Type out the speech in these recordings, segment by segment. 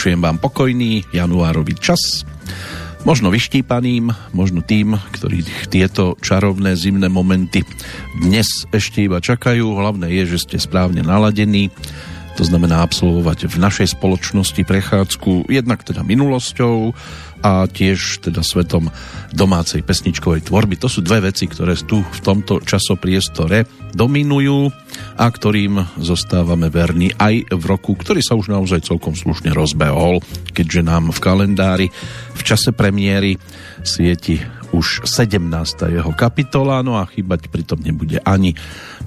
Vinšujem vám pokojný januárový čas. Možno vyštípaným, možno tým, ktorí tieto čarovné zimné momenty dnes ešte iba čakajú. Hlavné je, že ste správne naladení to znamená absolvovať v našej spoločnosti prechádzku jednak teda minulosťou a tiež teda svetom domácej pesničkovej tvorby. To sú dve veci, ktoré tu v tomto časopriestore dominujú a ktorým zostávame verní aj v roku, ktorý sa už naozaj celkom slušne rozbehol, keďže nám v kalendári v čase premiéry svieti už 17. jeho kapitola, no a chýbať pritom nebude ani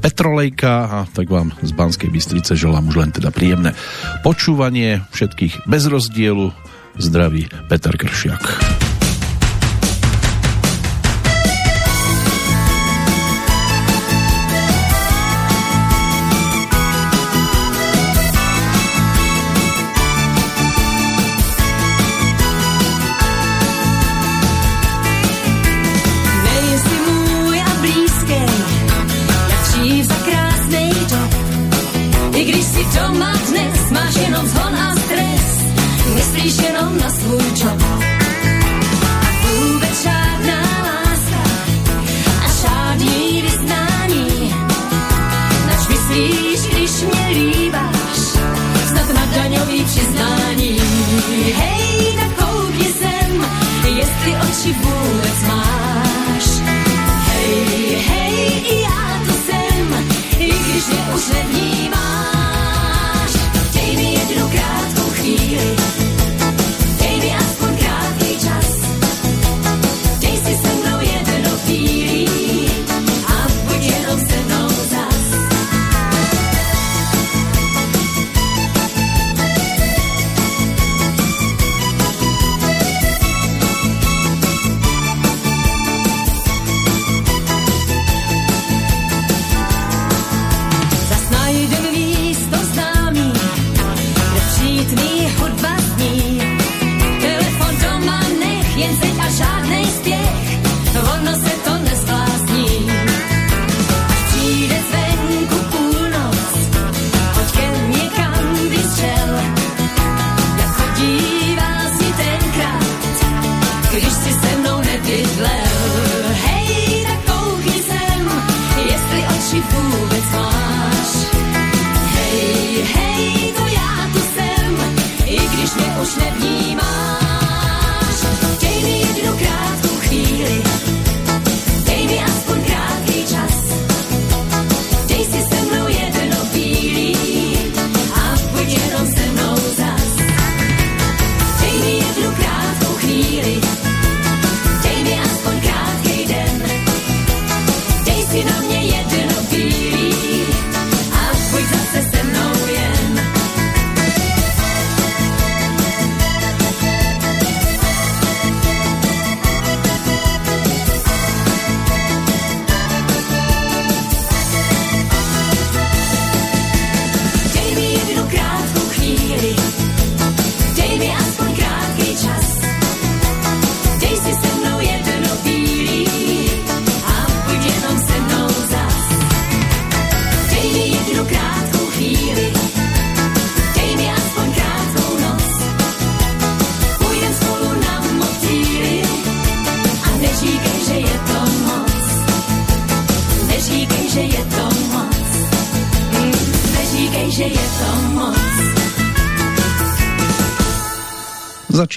Petrolejka a tak vám z Banskej Bystrice želám už len teda príjemné počúvanie všetkých bez rozdielu. Zdraví Peter Kršiak.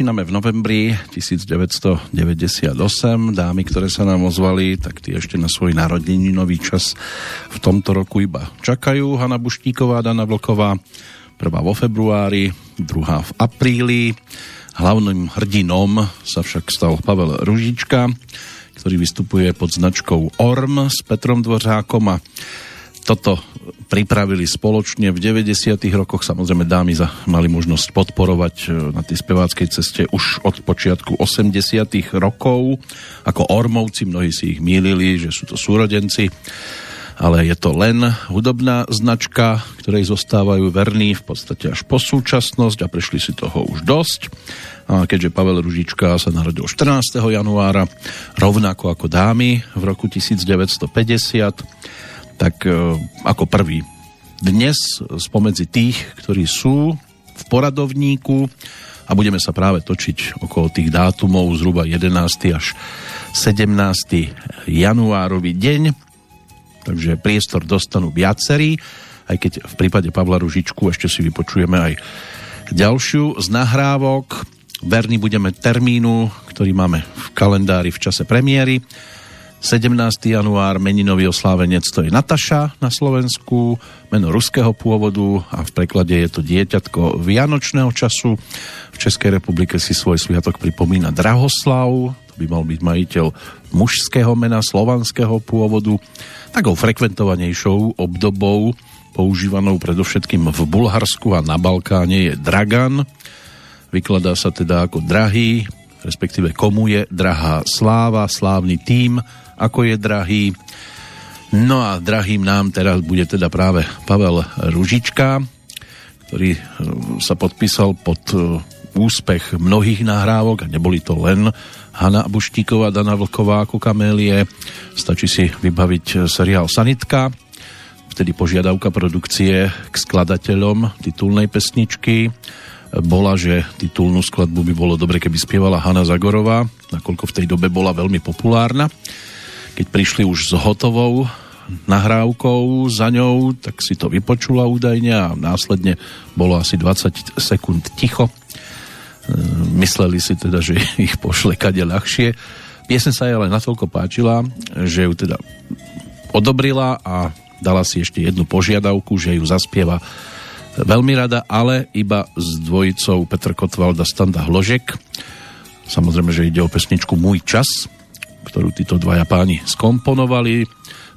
Začíname v novembri 1998. Dámy, ktoré sa nám ozvali, tak tie ešte na svoj nový čas v tomto roku iba čakajú. Hanna Buštíková, Dana Vlková, prvá vo februári, druhá v apríli. Hlavným hrdinom sa však stal Pavel Ružička, ktorý vystupuje pod značkou ORM s Petrom Dvořákom a toto pripravili spoločne v 90. rokoch. Samozrejme dámy za, mali možnosť podporovať e, na tej speváckej ceste už od počiatku 80. rokov. Ako Ormovci, mnohí si ich mýlili, že sú to súrodenci ale je to len hudobná značka, ktorej zostávajú verní v podstate až po súčasnosť a prešli si toho už dosť. A keďže Pavel Ružička sa narodil 14. januára, rovnako ako dámy v roku 1950, tak e, ako prvý dnes spomedzi tých, ktorí sú v poradovníku a budeme sa práve točiť okolo tých dátumov zhruba 11. až 17. januárový deň. Takže priestor dostanú viacerí, aj keď v prípade Pavla Ružičku ešte si vypočujeme aj ďalšiu z nahrávok. Verní budeme termínu, ktorý máme v kalendári v čase premiéry. 17. január meninový oslávenec to je Nataša na Slovensku, meno ruského pôvodu a v preklade je to dieťatko vianočného času. V Českej republike si svoj sviatok pripomína Drahoslav, to by mal byť majiteľ mužského mena slovanského pôvodu. Takou frekventovanejšou obdobou, používanou predovšetkým v Bulharsku a na Balkáne je Dragan. Vykladá sa teda ako drahý, respektíve komu je drahá sláva, slávny tým, ako je drahý. No a drahým nám teraz bude teda práve Pavel Ružička, ktorý e, sa podpísal pod e, úspech mnohých nahrávok a neboli to len Hanna Buštíková, Dana Vlková ako kamélie. Stačí si vybaviť e, seriál Sanitka, vtedy požiadavka produkcie k skladateľom titulnej pesničky bola, že titulnú skladbu by bolo dobre, keby spievala Hanna Zagorová, nakoľko v tej dobe bola veľmi populárna keď prišli už s hotovou nahrávkou za ňou, tak si to vypočula údajne a následne bolo asi 20 sekúnd ticho. E, mysleli si teda, že ich pošle kade ľahšie. Piesen sa jej ale natoľko páčila, že ju teda odobrila a dala si ešte jednu požiadavku, že ju zaspieva veľmi rada, ale iba s dvojicou Petr Kotvalda Standa Hložek. Samozrejme, že ide o pesničku Môj čas, ktorú títo dvaja páni skomponovali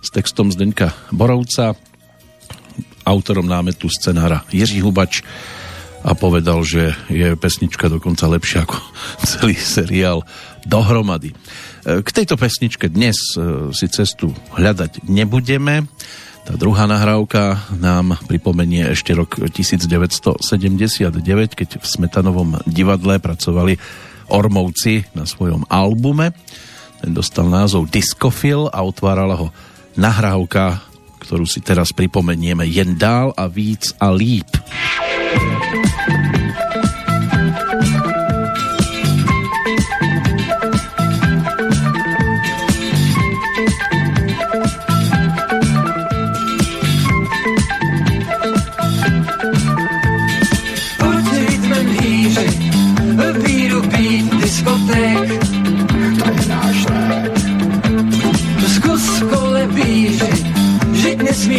s textom Zdeňka Borovca, autorom námetu scenára Jiří Hubač a povedal, že je pesnička dokonca lepšia ako celý seriál dohromady. E, k tejto pesničke dnes e, si cestu hľadať nebudeme. Tá druhá nahrávka nám pripomenie ešte rok 1979, keď v Smetanovom divadle pracovali Ormovci na svojom albume ten dostal názov Discofil a otvárala ho nahrávka, ktorú si teraz pripomenieme jen dál a víc a líp.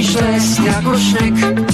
Nesmíš lézt jako šnek.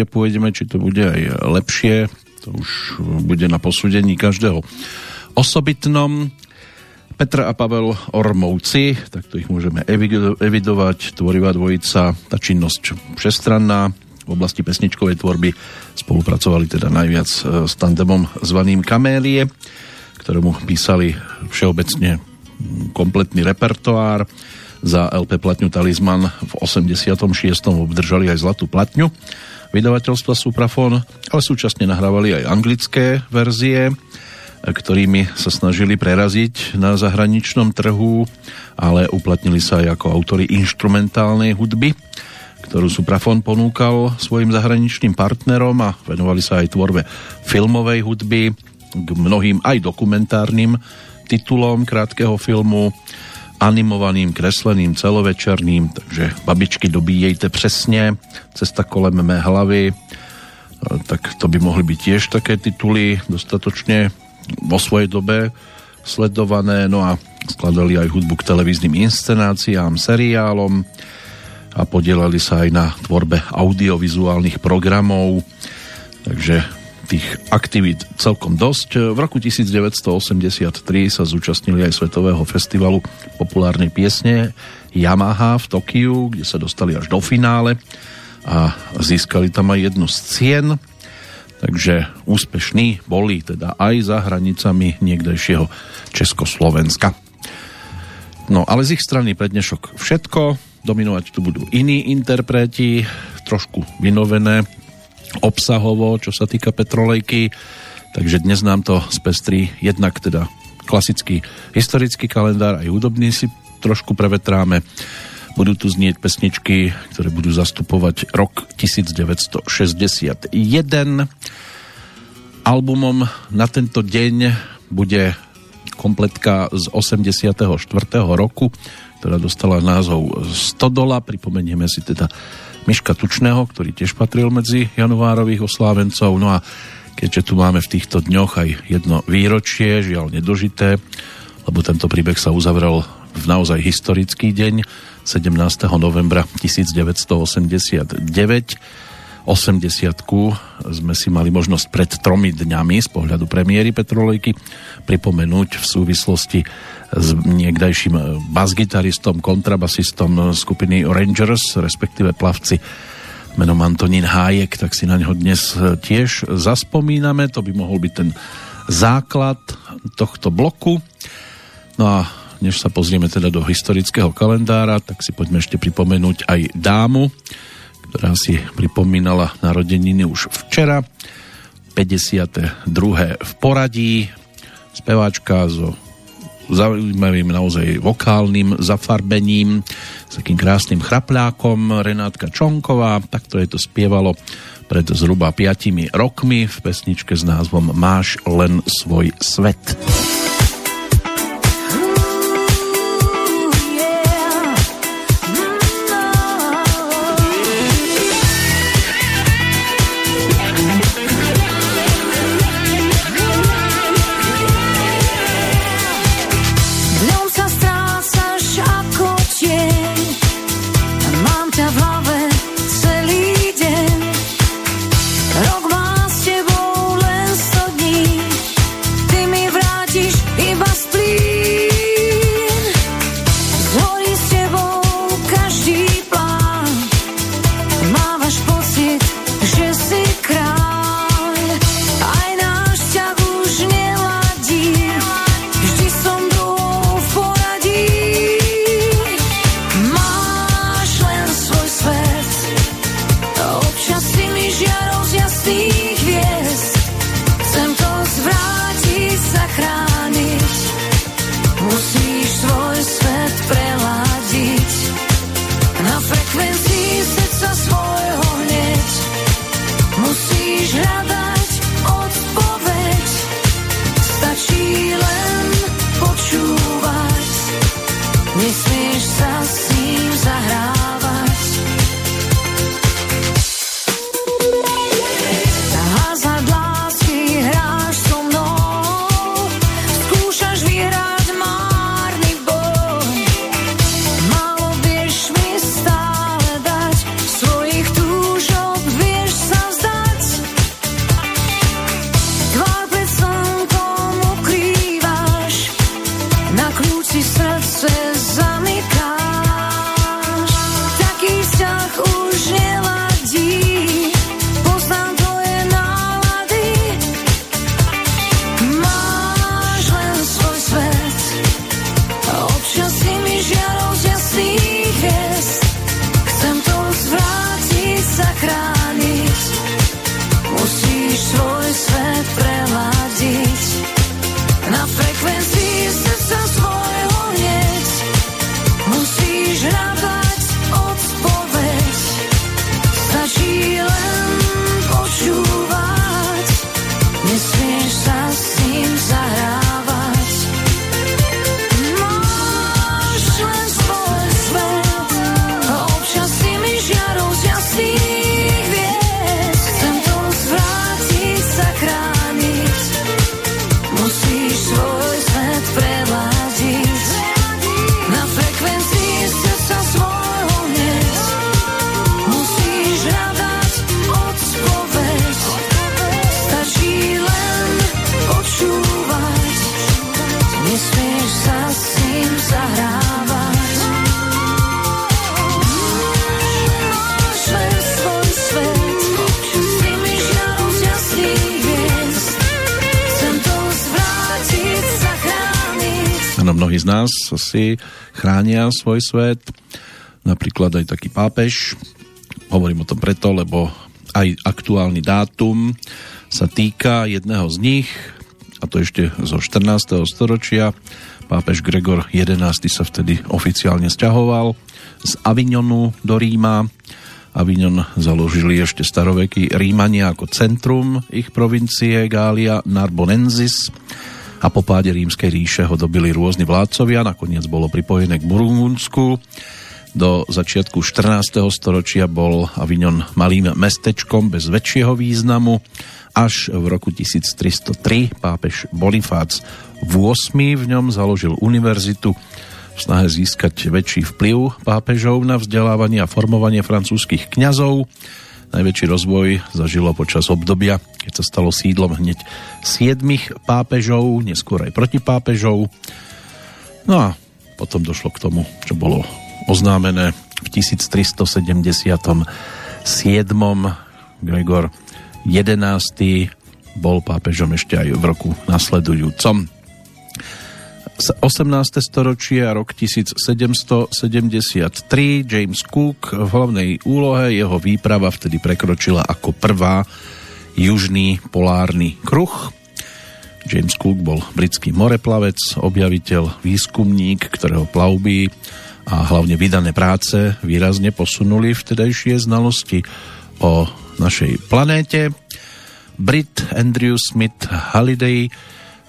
Určite pôjdeme, či to bude aj lepšie. To už bude na posúdení každého osobitnom. Petr a Pavel Ormovci, takto ich môžeme evidovať, tvorivá dvojica, tá činnosť všestranná, v oblasti pesničkovej tvorby spolupracovali teda najviac e, s tandemom zvaným Kamélie, ktorému písali všeobecne kompletný repertoár. Za LP platňu Talisman v 86. obdržali aj zlatú platňu vydavateľstva Suprafon, ale súčasne nahrávali aj anglické verzie, ktorými sa snažili preraziť na zahraničnom trhu, ale uplatnili sa aj ako autory instrumentálnej hudby ktorú Suprafon ponúkal svojim zahraničným partnerom a venovali sa aj tvorbe filmovej hudby, k mnohým aj dokumentárnym titulom krátkeho filmu, animovaným, kresleným, celovečerným, takže babičky dobíjejte přesně, cesta kolem mé hlavy, tak to by mohli byť tiež také tituly dostatočne vo svojej dobe sledované, no a skladali aj hudbu k televíznym inscenáciám, seriálom, a podielali sa aj na tvorbe audiovizuálnych programov, takže tých aktivít celkom dosť. V roku 1983 sa zúčastnili aj Svetového festivalu populárnej piesne Yamaha v Tokiu, kde sa dostali až do finále a získali tam aj jednu z cien. Takže úspešní boli teda aj za hranicami niekdejšieho Československa. No ale z ich strany pre dnešok všetko dominovať tu budú iní interpreti, trošku vynovené obsahovo, čo sa týka Petrolejky, takže dnes nám to spestrí jednak teda klasický historický kalendár, aj hudobný si trošku prevetráme. Budú tu znieť pesničky, ktoré budú zastupovať rok 1961. Albumom na tento deň bude kompletka z 84. roku ktorá dostala názov Stodola. Pripomenieme si teda Miška Tučného, ktorý tiež patril medzi januárových oslávencov. No a keďže tu máme v týchto dňoch aj jedno výročie, žiaľ nedožité, lebo tento príbeh sa uzavrel v naozaj historický deň 17. novembra 1989 80 sme si mali možnosť pred tromi dňami z pohľadu premiéry Petrolejky pripomenúť v súvislosti s niekdajším basgitaristom, kontrabasistom skupiny Rangers, respektíve plavci menom Antonín Hájek, tak si na neho dnes tiež zaspomíname. To by mohol byť ten základ tohto bloku. No a než sa pozrieme teda do historického kalendára, tak si poďme ešte pripomenúť aj dámu, ktorá si pripomínala narodeniny už včera. 52. v poradí, speváčka so zaujímavým naozaj vokálnym zafarbením, s takým krásnym chraplákom Renátka Čonková, takto je to spievalo pred zhruba 5 rokmi v pesničke s názvom Máš len svoj svet. mnohí si chránia svoj svet, napríklad aj taký pápež. Hovorím o tom preto, lebo aj aktuálny dátum sa týka jedného z nich, a to ešte zo 14. storočia. Pápež Gregor XI sa vtedy oficiálne stiahoval z Avignonu do Ríma Avignon založili ešte starovekí Rímania ako centrum ich provincie Gália Narbonensis a po páde rímskej ríše ho dobili rôzni vládcovia, nakoniec bolo pripojené k Burgundsku. Do začiatku 14. storočia bol Avignon malým mestečkom bez väčšieho významu. Až v roku 1303 pápež Bonifác VIII v ňom založil univerzitu v snahe získať väčší vplyv pápežov na vzdelávanie a formovanie francúzskych kňazov. Najväčší rozvoj zažilo počas obdobia, keď sa stalo sídlom hneď siedmých pápežov, neskôr aj protipápežov. No a potom došlo k tomu, čo bolo oznámené v 1377. Gregor 11. bol pápežom ešte aj v roku nasledujúcom. 18. storočie a rok 1773 James Cook v hlavnej úlohe jeho výprava vtedy prekročila ako prvá južný polárny kruh. James Cook bol britský moreplavec, objaviteľ, výskumník, ktorého plavby a hlavne vydané práce výrazne posunuli vtedajšie znalosti o našej planéte. Brit Andrew Smith Halliday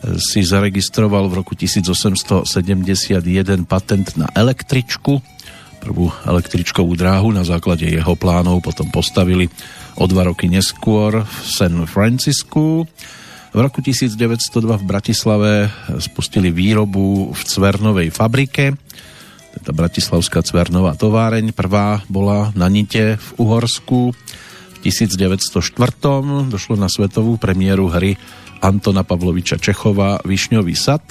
si zaregistroval v roku 1871 patent na električku. Prvú električkovú dráhu na základe jeho plánov potom postavili o dva roky neskôr v San Francisku. V roku 1902 v Bratislave spustili výrobu v cvernovej fabrike. Teda Bratislavská cvernová továreň prvá bola na Nite v Uhorsku. V 1904 došlo na svetovú premiéru hry Antona Pavloviča Čechova Višňový sad,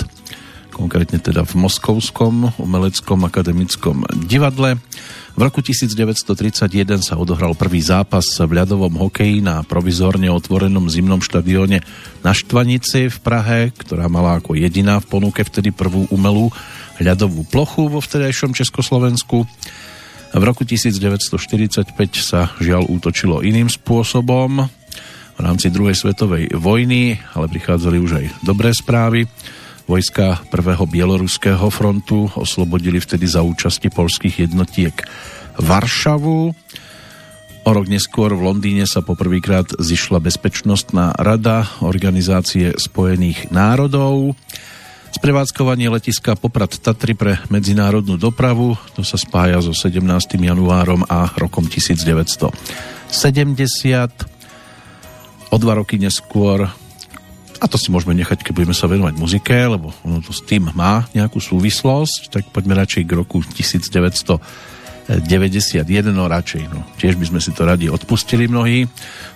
konkrétne teda v Moskovskom umeleckom akademickom divadle. V roku 1931 sa odohral prvý zápas v ľadovom hokeji na provizórne otvorenom zimnom štadióne na Štvanici v Prahe, ktorá mala ako jediná v ponuke vtedy prvú umelú ľadovú plochu vo vtedajšom Československu. V roku 1945 sa žiaľ útočilo iným spôsobom v rámci druhej svetovej vojny, ale prichádzali už aj dobré správy. Vojska prvého bieloruského frontu oslobodili vtedy za účasti polských jednotiek Varšavu. O rok neskôr v Londýne sa poprvýkrát zišla Bezpečnostná rada Organizácie spojených národov. Sprevádzkovanie letiska Poprad Tatry pre medzinárodnú dopravu, to sa spája so 17. januárom a rokom 1970 o dva roky neskôr. A to si môžeme nechať, keď budeme sa venovať muzike, lebo ono to s tým má nejakú súvislosť, tak poďme radšej k roku 1991, no radšej, no. Tiež by sme si to radi odpustili mnohí,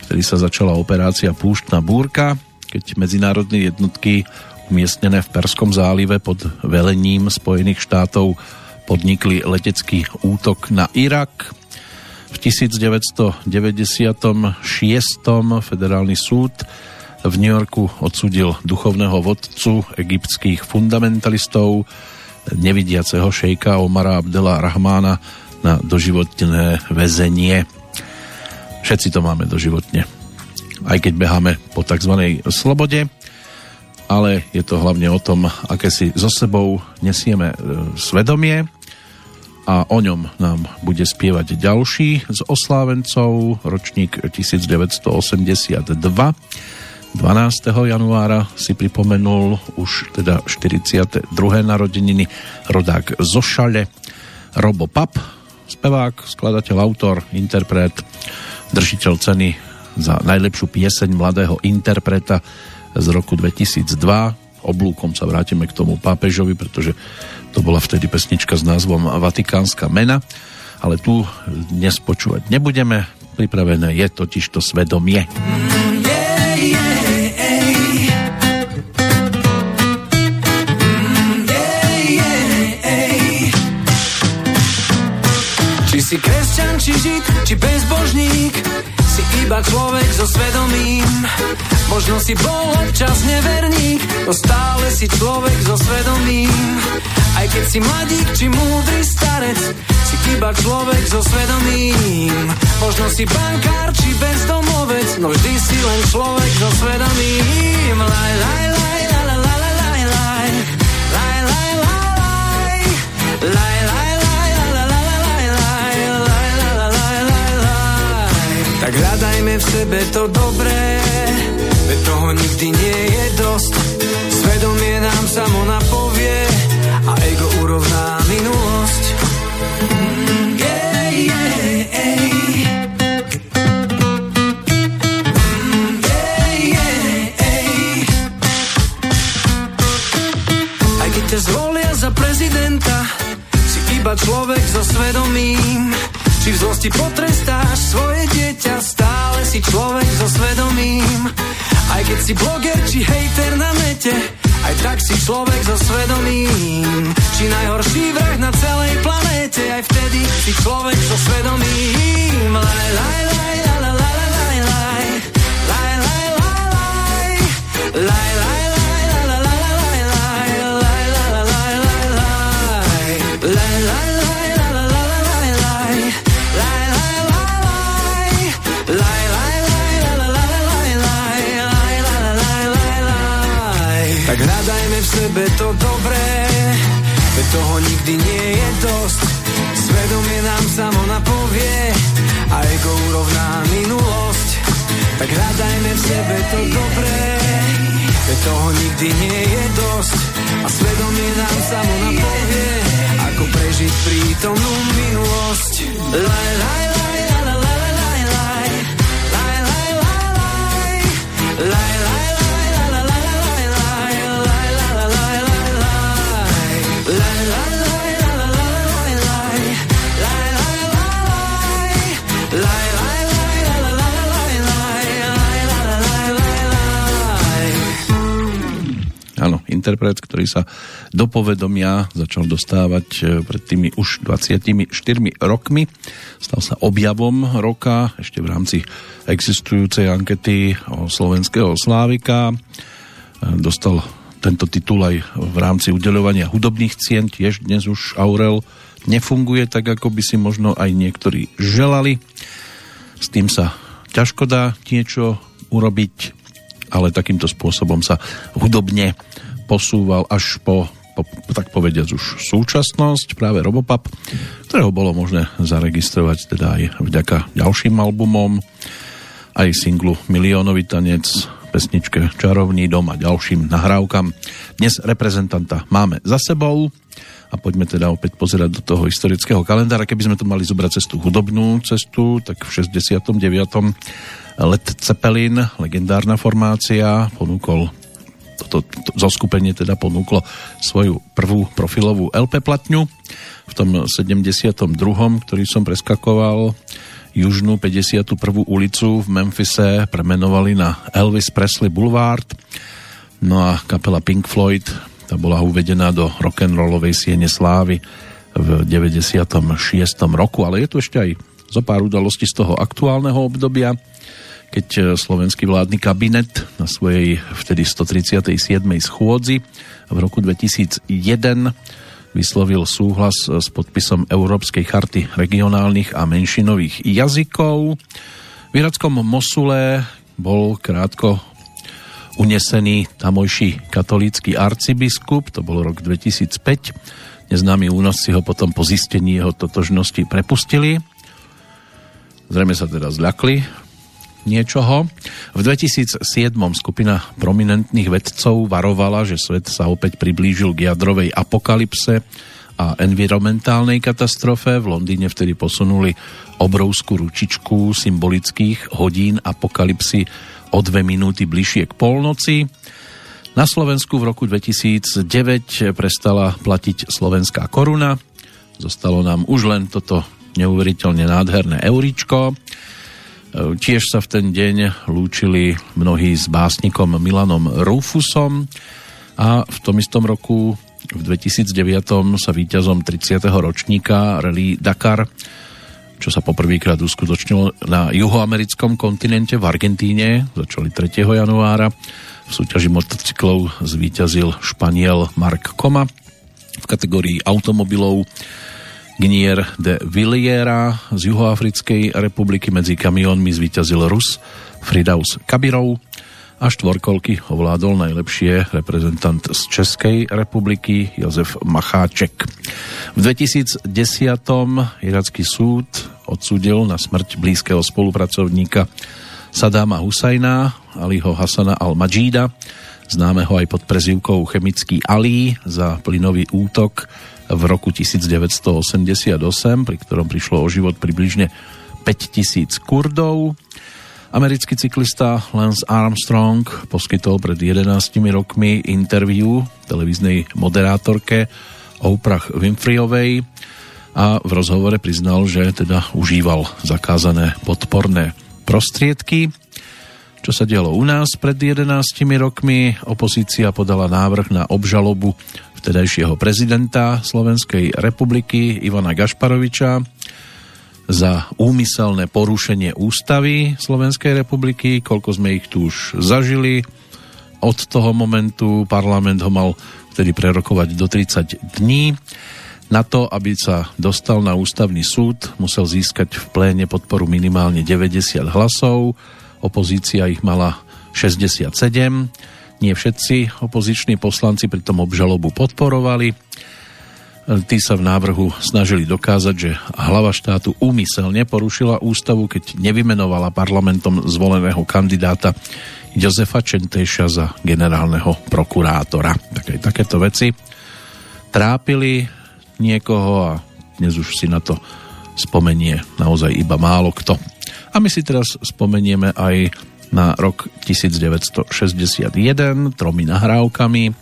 vtedy sa začala operácia Púštna búrka, keď medzinárodné jednotky umiestnené v Perskom zálive pod velením Spojených štátov podnikli letecký útok na Irak, v 1996. federálny súd v New Yorku odsudil duchovného vodcu egyptských fundamentalistov nevidiaceho šejka Omara Abdela Rahmána na doživotné väzenie. Všetci to máme doživotne. Aj keď beháme po tzv. slobode, ale je to hlavne o tom, aké si so sebou nesieme e, svedomie a o ňom nám bude spievať ďalší z oslávencov, ročník 1982. 12. januára si pripomenul už teda 42. narodeniny rodák zo Šale, Robo Pap, spevák, skladateľ, autor, interpret, držiteľ ceny za najlepšiu pieseň mladého interpreta z roku 2002. Oblúkom sa vrátime k tomu pápežovi, pretože to bola vtedy pesnička s názvom Vatikánska mena, ale tu dnes počúvať nebudeme. Pripravené je totiž to svedomie. Či si kresťan, či žid, či bezbožník, iba človek so svedomím. Možno si bol občas neverník, no stále si človek so svedomím. Aj keď si mladík či múdry starec, si iba človek so svedomím. Možno si bankár či bezdomovec, no vždy si len človek so svedomím. Laj, laj, laj, tak hľadajme v sebe to dobré, veď toho nikdy nie je dosť. Svedomie nám samo napovie a ego urovná minulosť. Mm, yeah, yeah, ťa zvolia za prezidenta, si iba človek so svedomím či v zlosti potrestáš svoje dieťa, stále si človek so svedomím. Aj keď si bloger či hejter na nete, aj tak si človek so svedomím. Či najhorší vrah na celej planéte, aj vtedy si človek so svedomím. Laj, laj, laj, laj, laj, laj, laj, laj, laj, laj, laj, laj, laj, sebe to dobré, veď toho nikdy nie je dosť. Svedomie nám samo napovie a ego urovná minulosť. Tak hľadajme v sebe to dobré, veď toho nikdy nie je dosť. A svedomie nám samo napovie, ako prežiť prítomnú minulosť. Laj, laj, laj, laj, laj, interpret, ktorý sa do povedomia začal dostávať e, pred tými už 24 rokmi. Stal sa objavom roka ešte v rámci existujúcej ankety o slovenského slávika. E, dostal tento titul aj v rámci udeľovania hudobných cien, tiež dnes už Aurel nefunguje tak, ako by si možno aj niektorí želali. S tým sa ťažko dá niečo urobiť, ale takýmto spôsobom sa hudobne posúval až po, po tak povediac už súčasnosť, práve Robopap, ktorého bolo možné zaregistrovať teda aj vďaka ďalším albumom, aj singlu Miliónový tanec, pesničke Čarovný dom a ďalším nahrávkam. Dnes reprezentanta máme za sebou a poďme teda opäť pozerať do toho historického kalendára. Keby sme tu mali zobrať cestu hudobnú cestu, tak v 69. Led Zeppelin, legendárna formácia, ponúkol toto to, zoskupenie teda ponúklo svoju prvú profilovú LP platňu v tom 72., ktorý som preskakoval južnú 51. ulicu v Memphise premenovali na Elvis Presley Boulevard no a kapela Pink Floyd tá bola uvedená do rock'n'rollovej siene slávy v 96. roku, ale je tu ešte aj zo pár udalostí z toho aktuálneho obdobia keď e, slovenský vládny kabinet na svojej vtedy 137. schôdzi v roku 2001 vyslovil súhlas s podpisom Európskej charty regionálnych a menšinových jazykov. V irackom Mosule bol krátko unesený tamojší katolícky arcibiskup, to bol rok 2005. Neznámi únosci ho potom po zistení jeho totožnosti prepustili. Zrejme sa teda zľakli niečoho. V 2007 skupina prominentných vedcov varovala, že svet sa opäť priblížil k jadrovej apokalypse a environmentálnej katastrofe. V Londýne vtedy posunuli obrovskú ručičku symbolických hodín apokalypsy o dve minúty bližšie k polnoci. Na Slovensku v roku 2009 prestala platiť slovenská koruna. Zostalo nám už len toto neuveriteľne nádherné euríčko. Tiež sa v ten deň lúčili mnohí s básnikom Milanom Rufusom a v tom istom roku v 2009 sa víťazom 30. ročníka Rally Dakar čo sa poprvýkrát uskutočnilo na juhoamerickom kontinente v Argentíne. Začali 3. januára. V súťaži motocyklov zvíťazil Španiel Mark Koma. V kategórii automobilov Gnier de Villiera z Juhoafrickej republiky medzi kamiónmi zvíťazil Rus Fridaus Kabirov a štvorkolky ovládol najlepšie reprezentant z Českej republiky Jozef Macháček. V 2010. iracký súd odsúdil na smrť blízkeho spolupracovníka Sadáma Husajna, Aliho Hasana al-Majida, známeho aj pod prezivkou Chemický Ali za plynový útok v roku 1988, pri ktorom prišlo o život približne 5000 Kurdov. Americký cyklista Lance Armstrong poskytol pred 11 rokmi interviu televíznej moderátorke Oprah Winfreyovej a v rozhovore priznal, že teda užíval zakázané podporné prostriedky. Čo sa dialo u nás pred 11 rokmi, opozícia podala návrh na obžalobu vtedajšieho prezidenta Slovenskej republiky Ivana Gašparoviča za úmyselné porušenie ústavy Slovenskej republiky, koľko sme ich tu už zažili. Od toho momentu parlament ho mal vtedy prerokovať do 30 dní. Na to, aby sa dostal na ústavný súd, musel získať v pléne podporu minimálne 90 hlasov. Opozícia ich mala 67. Nie všetci opoziční poslanci pritom obžalobu podporovali Tí sa v návrhu snažili dokázať, že hlava štátu úmyselne porušila ústavu, keď nevymenovala parlamentom zvoleného kandidáta Jozefa Čentejša za generálneho prokurátora. Také, takéto veci trápili niekoho a dnes už si na to spomenie naozaj iba málo kto. A my si teraz spomenieme aj na rok 1961 tromi nahrávkami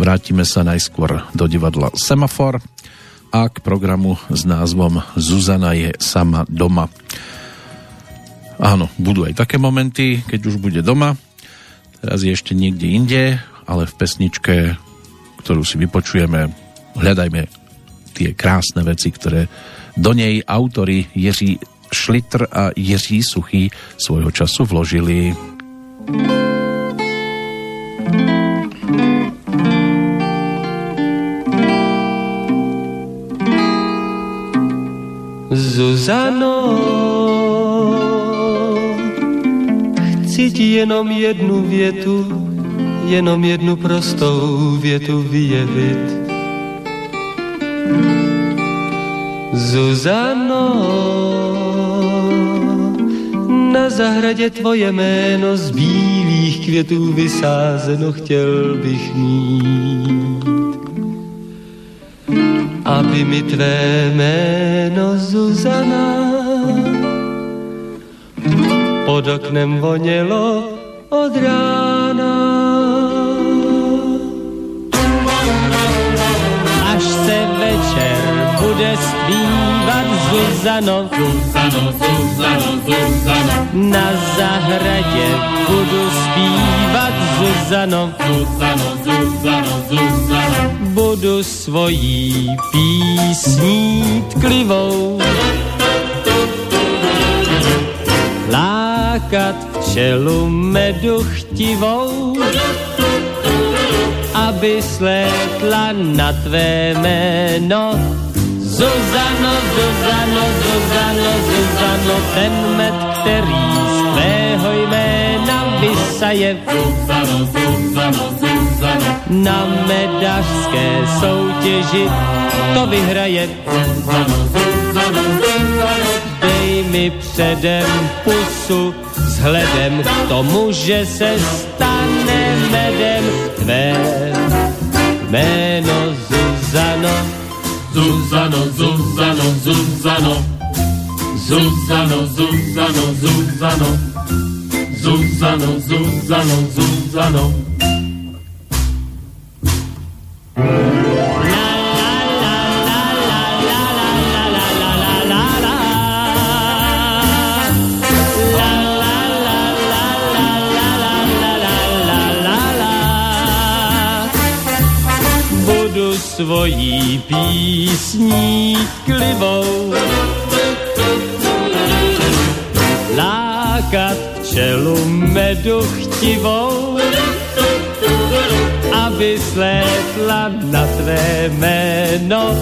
Vrátime sa najskôr do divadla Semafor a k programu s názvom Zuzana je sama doma. Áno, budú aj také momenty, keď už bude doma. Teraz je ešte niekde inde, ale v pesničke, ktorú si vypočujeme, hľadajme tie krásne veci, ktoré do nej autory Jiří Šlitr a Jiří Suchý svojho času vložili. Zuzano, chci ti jenom jednu větu, jenom jednu prostou větu vyjevit. Zuzano, na zahradě tvoje jméno z bílých květů vysázeno chtěl bych mít aby mi tvé jméno Zuzana pod oknem vonělo od rána. Bude zpívat Zuzano, Zuzano, Zuzano, Zuzano. Na zahradě budu zpívat Zuzano, Zuzano, Zuzano, Zuzano. Budu svojí písní tklivou lákat včelu medu chtivou aby slétla na tvé jméno Zuzano, Zuzano, Zuzano, Zuzano, ten med, který z tvého jména vysaje. Zuzano, Zuzano, Zuzano, na medařské soutěži to vyhraje. Zuzano, Zuzano, Zuzano, dej mi předem pusu, vzhledem k tomu, že se stane medem tvé jméno Zuzano. Zuzano, Zuzano, Zuzano. Zuzano, Zuzano, Zuzano. Zuzano, Zuzano, Zuzano. svojí písní klivou. Lákat včelu medu chtivou, aby slétla na tvé meno.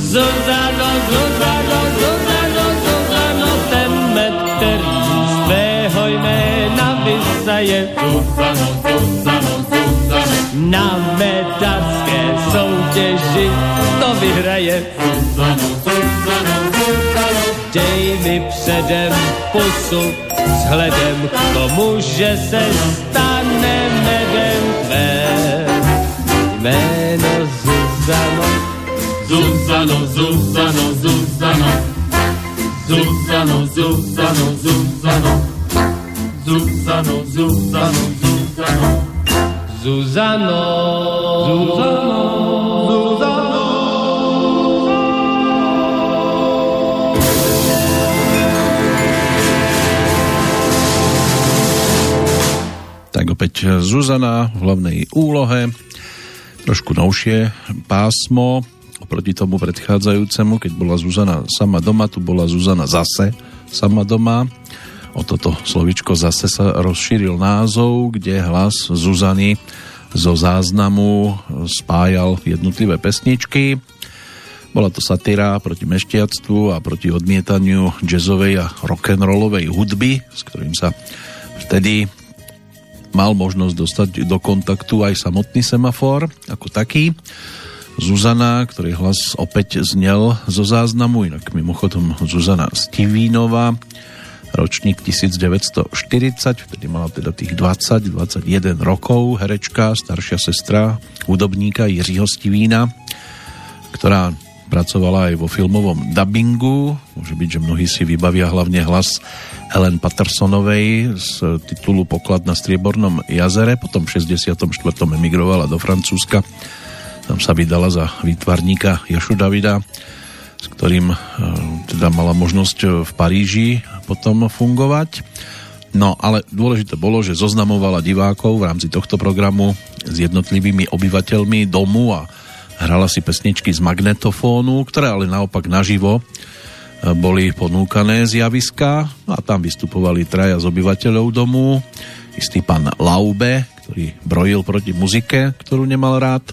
Zuzano, Zuzano, Zuzano, Zuzano, ten med, který z tvého jména vysaje. Zuzano, Zuzano na medacké soutěži to vyhraje. Dej mi předem pusu, vzhledem k tomu, že se stane medem tvé jméno Zuzano. Zuzano, Zuzano, Zuzano. Zuzano, Zuzano, Zuzano. Zuzano, Zuzano, Zuzano. Zuzano, Zuzano, Zuzano. Tak opäť Zuzana v hlavnej úlohe. Trošku novšie pásmo oproti tomu predchádzajúcemu, keď bola Zuzana sama doma, tu bola Zuzana zase sama doma. O toto slovičko zase sa rozšíril názov, kde hlas Zuzany zo záznamu spájal jednotlivé pesničky. Bola to satíra proti meštiactvu a proti odmietaniu jazzovej a rock'n'rollovej hudby, s ktorým sa vtedy mal možnosť dostať do kontaktu aj samotný semafor ako taký. Zuzana, ktorý hlas opäť znel zo záznamu, inak mimochodom Zuzana Stivínová, ročník 1940, vtedy mala teda tých 20-21 rokov, herečka, staršia sestra hudobníka Jiřího Stivína, ktorá pracovala aj vo filmovom dubbingu. Môže byť, že mnohí si vybavia hlavne hlas Helen Pattersonovej z titulu Poklad na Striebornom jazere. Potom v 64. emigrovala do Francúzska tam sa vydala za výtvarníka Jošu Davida, s ktorým e, teda mala možnosť v Paríži potom fungovať. No ale dôležité bolo, že zoznamovala divákov v rámci tohto programu s jednotlivými obyvateľmi domu a hrala si pesničky z magnetofónu, ktoré ale naopak naživo e, boli ponúkané zjaviska a tam vystupovali traja z obyvateľov domu, istý pán Laube, ktorý brojil proti muzike, ktorú nemal rád,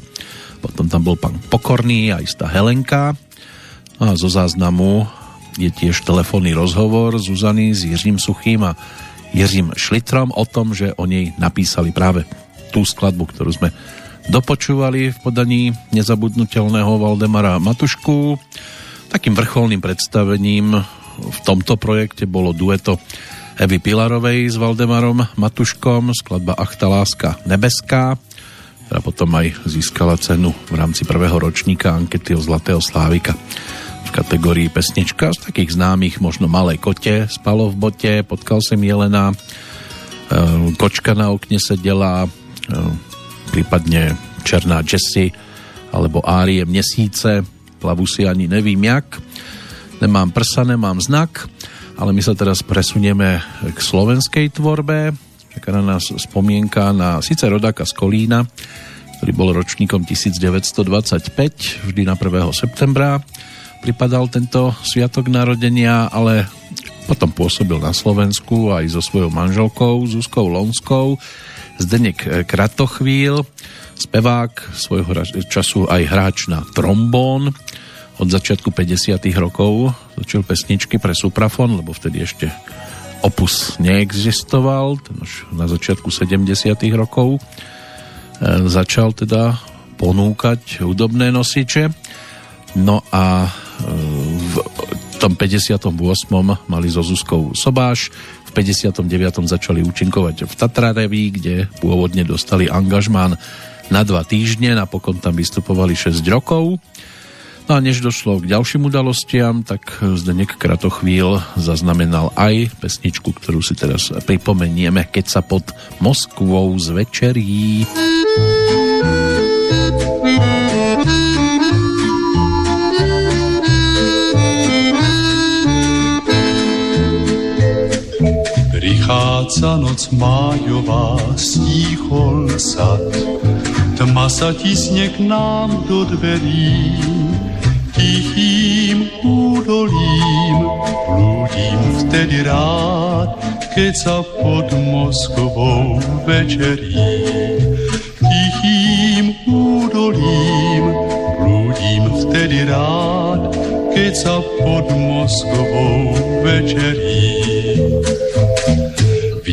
potom tam bol pán Pokorný a istá Helenka. A zo záznamu je tiež telefónny rozhovor Zuzany s Jiřím Suchým a Jiřím Šlitrom o tom, že o nej napísali práve tú skladbu, ktorú sme dopočúvali v podaní nezabudnutelného Valdemara Matušku. Takým vrcholným predstavením v tomto projekte bolo dueto Evy Pilarovej s Valdemarom Matuškom, skladba Achta láska nebeská ktorá potom aj získala cenu v rámci prvého ročníka ankety o Zlatého Slávika kategórii pesnička. Z takých známych možno Malé kote, Spalo v bote, Potkal sem Jelena, e, Kočka na okne sedela, e, prípadne Černá Jessie alebo Árie Měsíce, plavu si ani nevím jak, nemám prsa, nemám znak, ale my sa teraz presunieme k slovenskej tvorbe, Čaká na nás spomienka na síce rodáka z Kolína, ktorý bol ročníkom 1925, vždy na 1. septembra pripadal tento sviatok narodenia, ale potom pôsobil na Slovensku aj so svojou manželkou Zuzkou Lonskou. Zdenek Kratochvíl, spevák svojho času aj hráč na trombón. Od začiatku 50. rokov začal pesničky pre suprafon, lebo vtedy ešte opus neexistoval, ten už na začiatku 70. rokov e, začal teda ponúkať hudobné nosiče. No a v tom 58. mali so Zuzkou Sobáš, v 59. začali účinkovať v Tatrareví, kde pôvodne dostali angažmán na dva týždne, napokon tam vystupovali 6 rokov. No a než došlo k ďalším udalostiam, tak Zdenek Kratochvíl zaznamenal aj pesničku, ktorú si teraz pripomenieme, keď sa pod Moskvou zvečerí. Prichádza noc májová, stíchol sad, tma sa tisne k nám do dverí tichým údolím blúdim vtedy rád, keď sa pod Moskvou večerí. Tichým údolím blúdim vtedy rád, keď sa pod Moskvou večerí.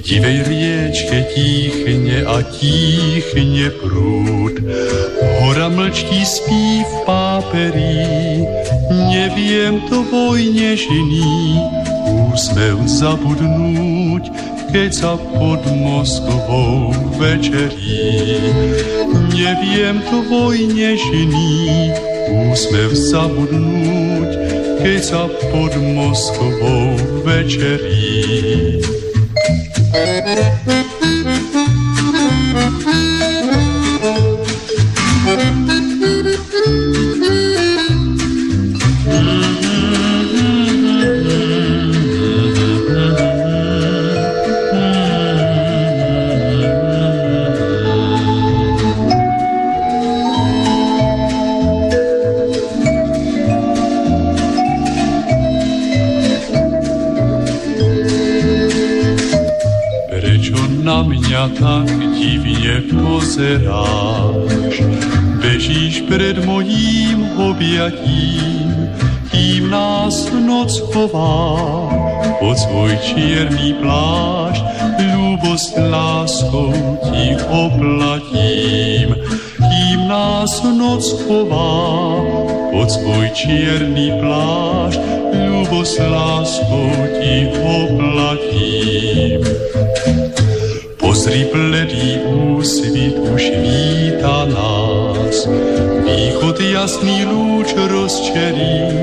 Divej riečke tichne a tichne prúd, hora mlčky spí v páperí, neviem to vojnežný, úsmev zabudnúť, keď sa pod Moskvou večerí. Neviem to vojnežný, úsmev zabudnúť, keď sa pod Moskvou večerí. Thank you. Nás noc chová, pod svoj čierny plášť ľubosť láskou ti oplatím. Pozri bledý úsvit už víta nás, východ jasný lúč rozčerí,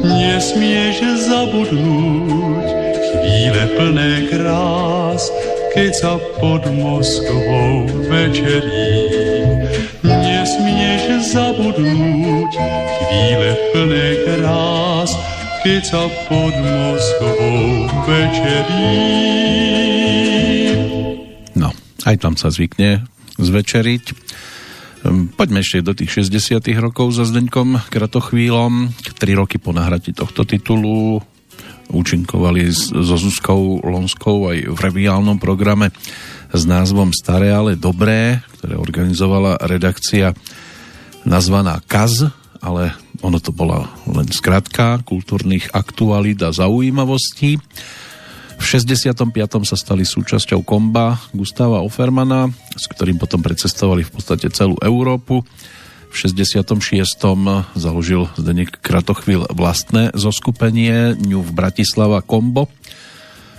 nesmieš zabudnúť chvíle plné krás, keď sa pod Moskvou večerí. Zabudnúť chvíle plné krás, keď sa pod Moskvou večerí. Aj tam sa zvykne zvečeriť. Hm, poďme ešte do tých 60 rokov za Zdeňkom Kratochvílom. Tri roky po nahrati tohto titulu účinkovali so Zuzkou Lonskou aj v reviálnom programe s názvom Staré, ale dobré, ktoré organizovala redakcia nazvaná KAZ, ale ono to bola len skratka kultúrnych aktualít a zaujímavostí. V 65. sa stali súčasťou komba Gustava Offermana, s ktorým potom precestovali v podstate celú Európu. V 66. založil Zdeněk Kratochvíl vlastné zoskupenie New v Bratislava Kombo,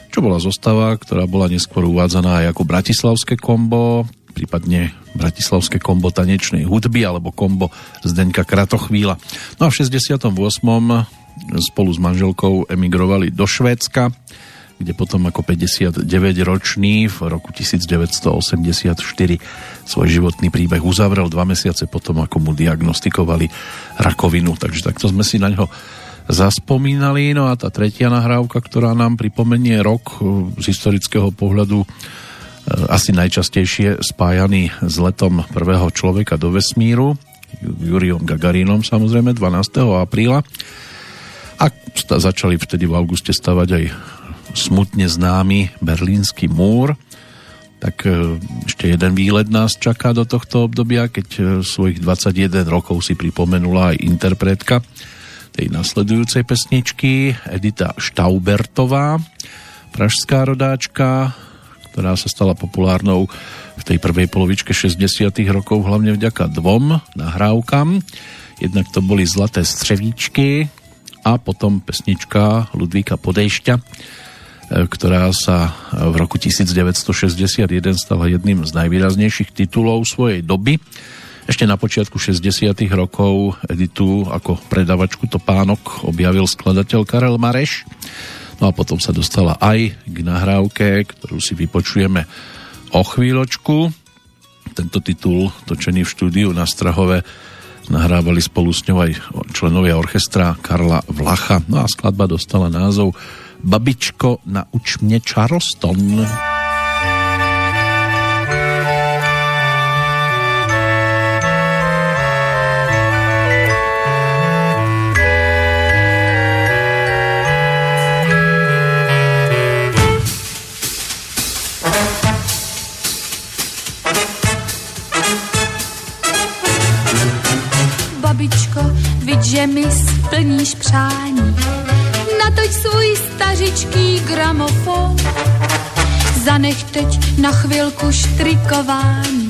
čo bola zostava, ktorá bola neskôr uvádzaná aj ako Bratislavské kombo, prípadne Bratislavské kombo tanečnej hudby alebo kombo Zdeňka Kratochvíla. No a v 68. spolu s manželkou emigrovali do Švédska, kde potom ako 59-ročný v roku 1984 svoj životný príbeh uzavrel dva mesiace potom, ako mu diagnostikovali rakovinu. Takže takto sme si na ňo zaspomínali. No a tá tretia nahrávka, ktorá nám pripomenie rok z historického pohľadu e, asi najčastejšie spájaný s letom prvého človeka do vesmíru, Juriom Gagarínom samozrejme 12. apríla. A začali vtedy v auguste stavať aj smutne známy Berlínsky múr, tak e, ešte jeden výlet nás čaká do tohto obdobia, keď e, svojich 21 rokov si pripomenula aj interpretka tej nasledujúcej pesničky Edita Štaubertová, pražská rodáčka, ktorá sa stala populárnou v tej prvej polovičke 60 rokov hlavne vďaka dvom nahrávkam. Jednak to boli Zlaté střevíčky a potom pesnička Ludvíka Podejšťa, E, ktorá sa v roku 1961 stala jedným z najvýraznejších titulov svojej doby. Ešte na počiatku 60. rokov editu ako predavačku Topánok objavil skladateľ Karel Mareš. No a potom sa dostala aj k nahrávke, ktorú si vypočujeme o chvíľočku. Tento titul, točený v štúdiu na Strahove, nahrávali spolu s ňou aj členovia orchestra Karla Vlacha. No a skladba dostala názov Babičko, nauč mě Charleston. natoč gramofon. Zanech teď na chvilku štrikování.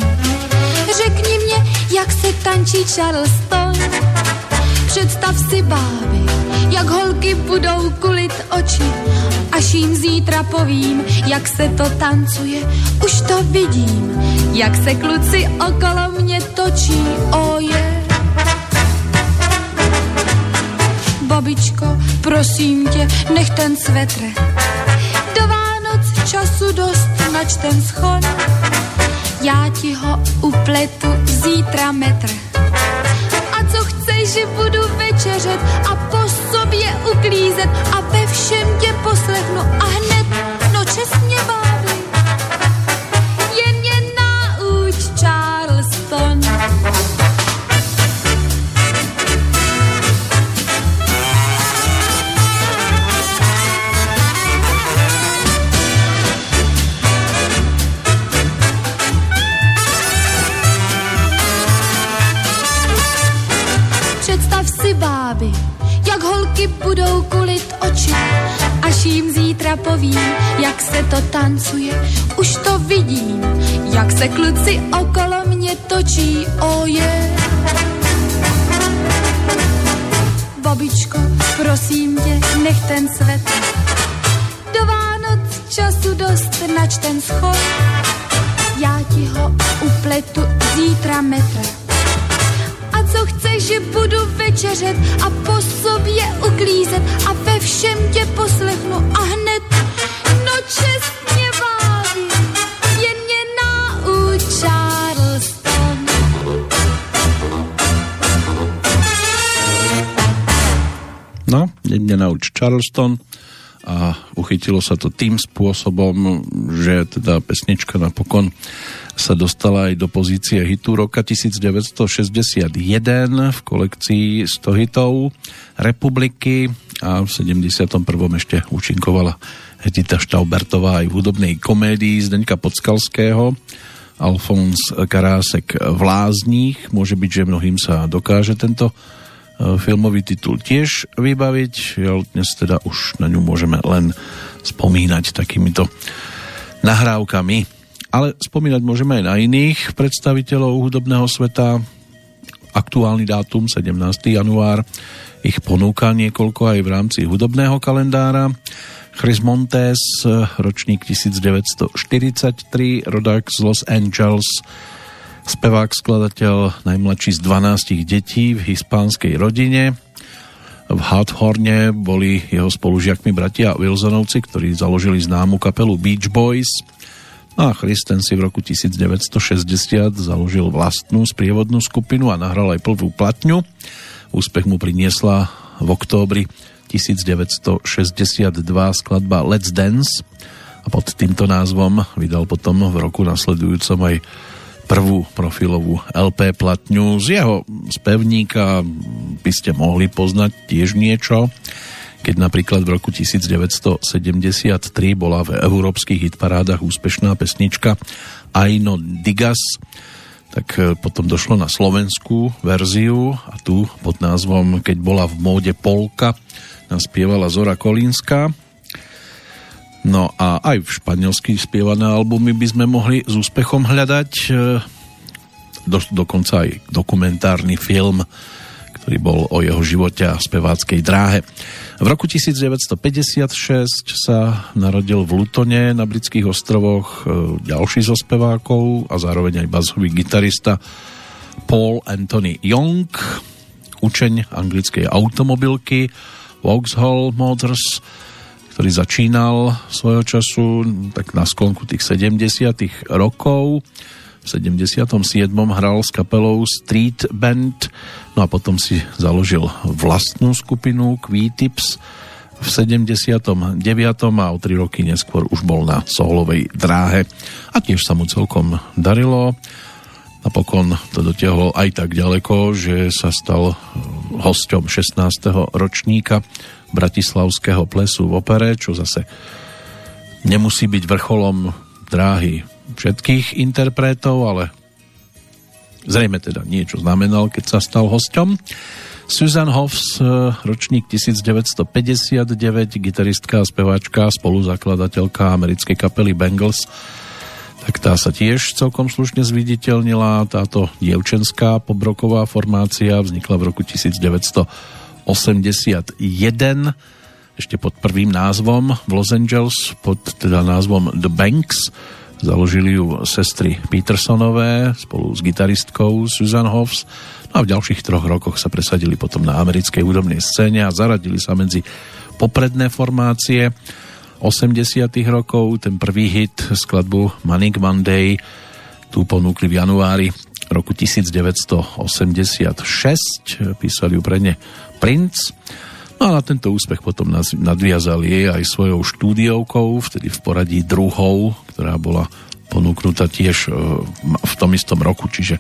Řekni mě, jak se tančí Charleston. Představ si báby, jak holky budou kulit oči, až jim zítra povím, jak se to tancuje. Už to vidím, jak se kluci okolo mě točí, oje. Oh Babičko, prosím tě, nech ten svetr. Času dost, nač ten schod. Já ti ho upletu zítra metr. A co chceš, že budu večeřet a po sobě uklízet a ve všem tě poslechnu a hned, no čestně báby, budou kulit oči, až jim zítra povím, jak se to tancuje. Už to vidím, jak se kluci okolo mě točí, oje. Oh Babičko, prosím tě, nech ten svět. Do Vánoc času dost, nač ten schod. Já ti ho upletu zítra metr co chceš, že budu večeřet a po sobě uklízet a ve všem tě poslechnu a hned, no čestně vády, jen mě nauč Charleston. No, mě nauč Charleston a uchytilo sa to tým spôsobom, že teda pesnička napokon sa dostala aj do pozície hitu roka 1961 v kolekcii 100 hitov republiky a v 71. ešte účinkovala Hedita Štaubertová aj v hudobnej komédii Zdeňka Podskalského Alfons Karásek v Lázních. Môže byť, že mnohým sa dokáže tento filmový titul tiež vybaviť, ale dnes teda už na ňu môžeme len spomínať takýmito nahrávkami. Ale spomínať môžeme aj na iných predstaviteľov hudobného sveta. Aktuálny dátum 17. január ich ponúka niekoľko aj v rámci hudobného kalendára. Chris Montes, ročník 1943, rodák z Los Angeles, spevák, skladateľ, najmladší z 12 detí v hispánskej rodine. V Hawthorne boli jeho spolužiakmi bratia Wilsonovci, ktorí založili známu kapelu Beach Boys – No a Christen si v roku 1960 založil vlastnú sprievodnú skupinu a nahral aj plvú platňu. Úspech mu priniesla v októbri 1962 skladba Let's Dance a pod týmto názvom vydal potom v roku nasledujúcom aj prvú profilovú LP platňu. Z jeho spevníka by ste mohli poznať tiež niečo keď napríklad v roku 1973 bola v európskych hitparádach úspešná pesnička Aino Digas, tak e, potom došlo na slovenskú verziu a tu pod názvom Keď bola v móde Polka naspievala Zora Kolínska. No a aj v španielsky spievané albumy by sme mohli s úspechom hľadať. E, do, dokonca aj dokumentárny film, ktorý bol o jeho živote a speváckej dráhe. V roku 1956 sa narodil v Lutone na britských ostrovoch e, ďalší zo spevákov a zároveň aj bazový gitarista Paul Anthony Young, učeň anglickej automobilky Vauxhall Motors, ktorý začínal svojho času tak na sklonku tých 70 rokov. V 77. hral s kapelou Street Band No a potom si založil vlastnú skupinu Quitips v 79. a o 3 roky neskôr už bol na solovej dráhe a tiež sa mu celkom darilo. Napokon to dotiahol aj tak ďaleko, že sa stal hosťom 16. ročníka Bratislavského plesu v opere, čo zase nemusí byť vrcholom dráhy všetkých interpretov, ale Zrejme teda niečo znamenal, keď sa stal hosťom. Susan Hoffs, e, ročník 1959, gitaristka a speváčka, spoluzakladateľka americkej kapely Bengals, tak tá sa tiež celkom slušne zviditeľnila. Táto dievčenská pobroková formácia vznikla v roku 1981 ešte pod prvým názvom v Los Angeles, pod teda názvom The Banks. Založili ju sestry Petersonové spolu s gitaristkou Susan Hoffs No a v ďalších troch rokoch sa presadili potom na americkej údobnej scéne a zaradili sa medzi popredné formácie 80 rokov. Ten prvý hit, skladbu Manic Monday, tu ponúkli v januári roku 1986. Písali ju pre ne Prince. No a na tento úspech potom nadviazali aj svojou štúdiovkou, vtedy v poradí druhou, ktorá bola ponúknutá tiež e, v tom istom roku, čiže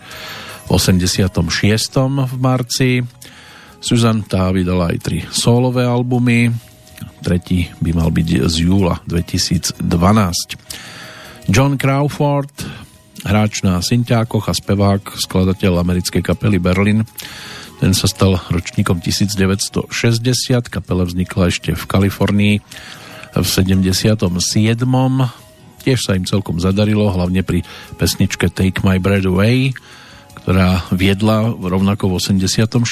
v 86. v marci. Susan tá vydala aj tri solové albumy, tretí by mal byť z júla 2012. John Crawford, hráč na syntiákoch a spevák, skladateľ americkej kapely Berlin, ten sa stal ročníkom 1960, kapela vznikla ešte v Kalifornii v 77. Tiež sa im celkom zadarilo, hlavne pri pesničke Take My Breath Away, ktorá viedla rovnako v 86.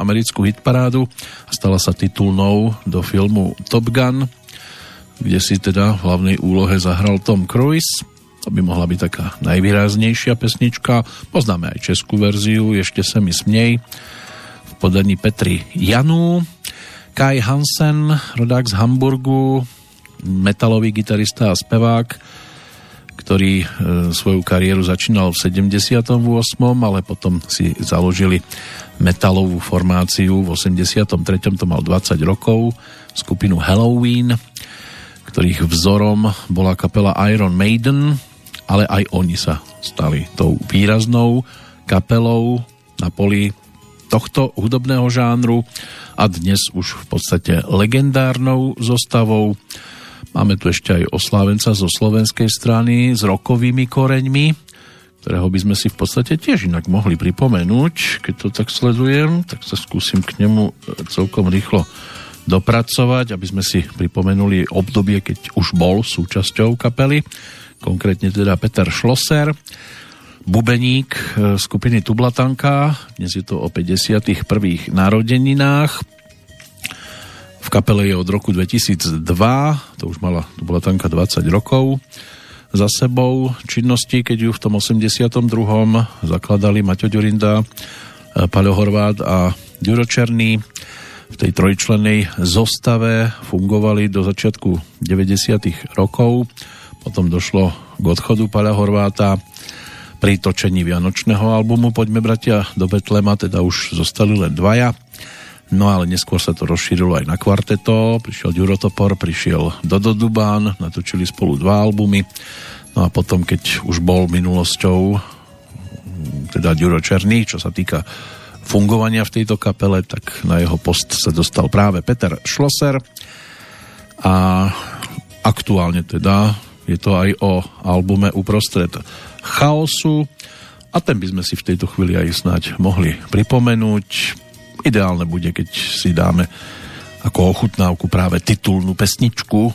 americkú hitparádu a stala sa titulnou do filmu Top Gun, kde si teda v hlavnej úlohe zahral Tom Cruise. To by mohla byť taká najvýraznejšia pesnička. Poznáme aj českú verziu, ešte sa mi smnej, v podaní Petri Janu. Kai Hansen, rodák z Hamburgu, metalový gitarista a spevák, ktorý e, svoju kariéru začínal v 78., ale potom si založili metalovú formáciu. V 83. to mal 20 rokov, skupinu Halloween, ktorých vzorom bola kapela Iron Maiden, ale aj oni sa stali tou výraznou kapelou na poli tohto hudobného žánru a dnes už v podstate legendárnou zostavou Máme tu ešte aj oslávenca zo slovenskej strany s rokovými koreňmi, ktorého by sme si v podstate tiež inak mohli pripomenúť. Keď to tak sledujem, tak sa skúsim k nemu e, celkom rýchlo dopracovať, aby sme si pripomenuli obdobie, keď už bol súčasťou kapely, konkrétne teda Peter Schlosser, bubeník e, skupiny Tublatanka, dnes je to o 51. narodeninách, v kapele je od roku 2002, to už mala, to bola tanka 20 rokov za sebou činnosti, keď ju v tom 82. zakladali Maťo Ďurinda, e, Paľo Horvát a Ďuro Černý. V tej trojčlenej zostave fungovali do začiatku 90. rokov, potom došlo k odchodu Paľa Horváta pri točení Vianočného albumu Poďme bratia do Betlema, teda už zostali len dvaja. No ale neskôr sa to rozšírilo aj na kvarteto, prišiel Ďurotopor, prišiel Dodo Dubán, natočili spolu dva albumy. No a potom, keď už bol minulosťou teda Ďuro Černý, čo sa týka fungovania v tejto kapele, tak na jeho post sa dostal práve Peter Schlosser. A aktuálne teda je to aj o albume Uprostred chaosu a ten by sme si v tejto chvíli aj snáď mohli pripomenúť Ideálne bude, keď si dáme ako ochutnávku práve titulnú pesničku.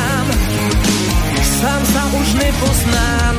sám sa už nepoznám.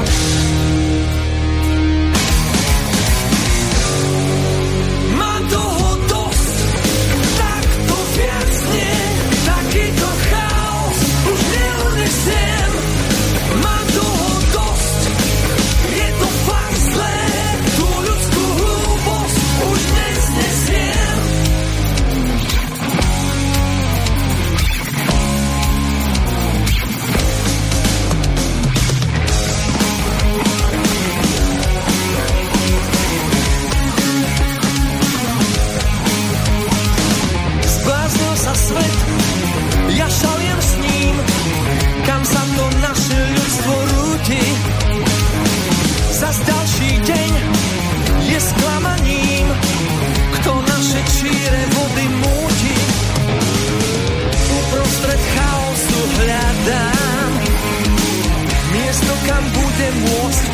kam budem môcť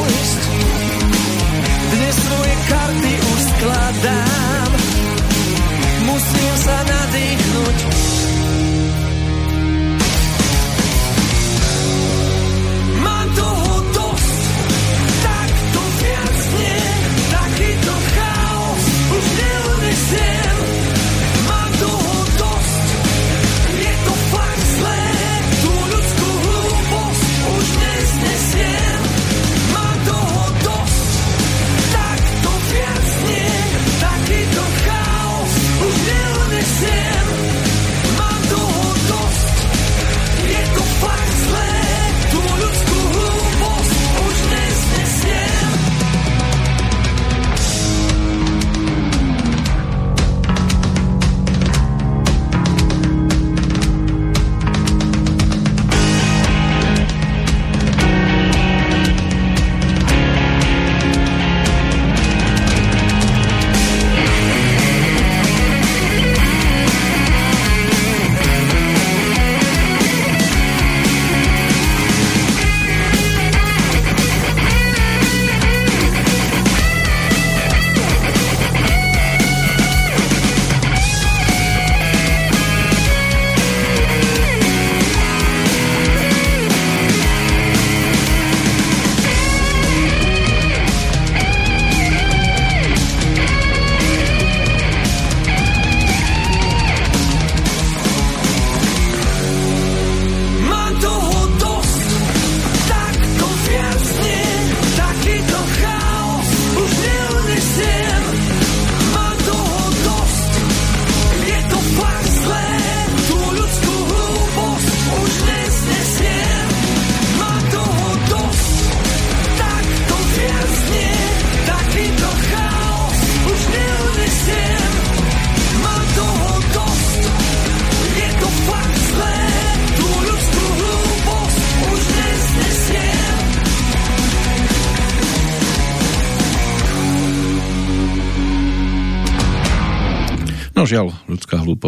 újsť. Dnes svoje karty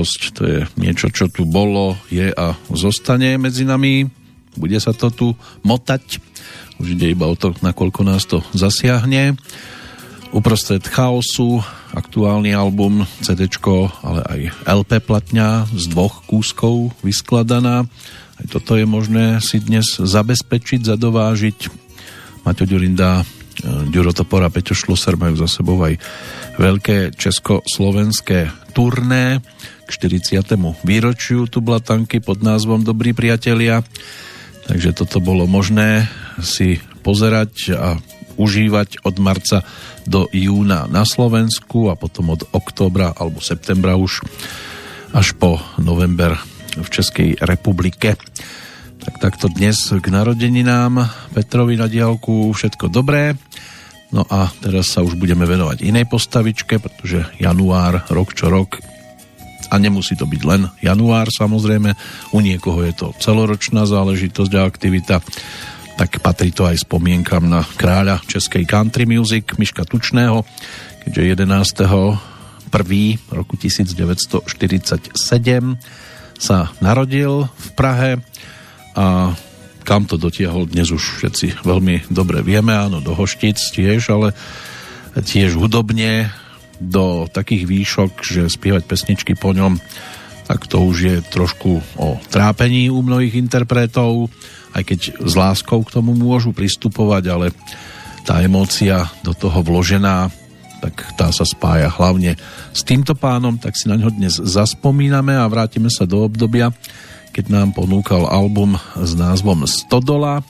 hlúposť to je niečo, čo tu bolo, je a zostane medzi nami. Bude sa to tu motať. Už ide iba o to, nakoľko nás to zasiahne. Uprostred chaosu aktuálny album, CD, ale aj LP platňa z dvoch kúskov vyskladaná. Aj toto je možné si dnes zabezpečiť, zadovážiť. Maťo Ďurinda, Ďuro Topora, Peťo Šluser majú za sebou aj veľké československé turné 40. výročiu tu blatanky pod názvom Dobrí priatelia. Takže toto bolo možné si pozerať a užívať od marca do júna na Slovensku a potom od októbra alebo septembra už až po november v Českej republike. Tak takto dnes k narodeninám Petrovi na diálku všetko dobré. No a teraz sa už budeme venovať inej postavičke, pretože január, rok čo rok, a nemusí to byť len január samozrejme, u niekoho je to celoročná záležitosť a aktivita, tak patrí to aj spomienkam na kráľa českej country music Miška Tučného, keďže 11. 1. roku 1947 sa narodil v Prahe a kam to dotiahol, dnes už všetci veľmi dobre vieme, áno, do Hoštic tiež, ale tiež hudobne do takých výšok, že spievať pesničky po ňom, tak to už je trošku o trápení u mnohých interpretov, aj keď s láskou k tomu môžu pristupovať, ale tá emócia do toho vložená, tak tá sa spája hlavne s týmto pánom, tak si na ňo dnes zaspomíname a vrátime sa do obdobia, keď nám ponúkal album s názvom Stodola.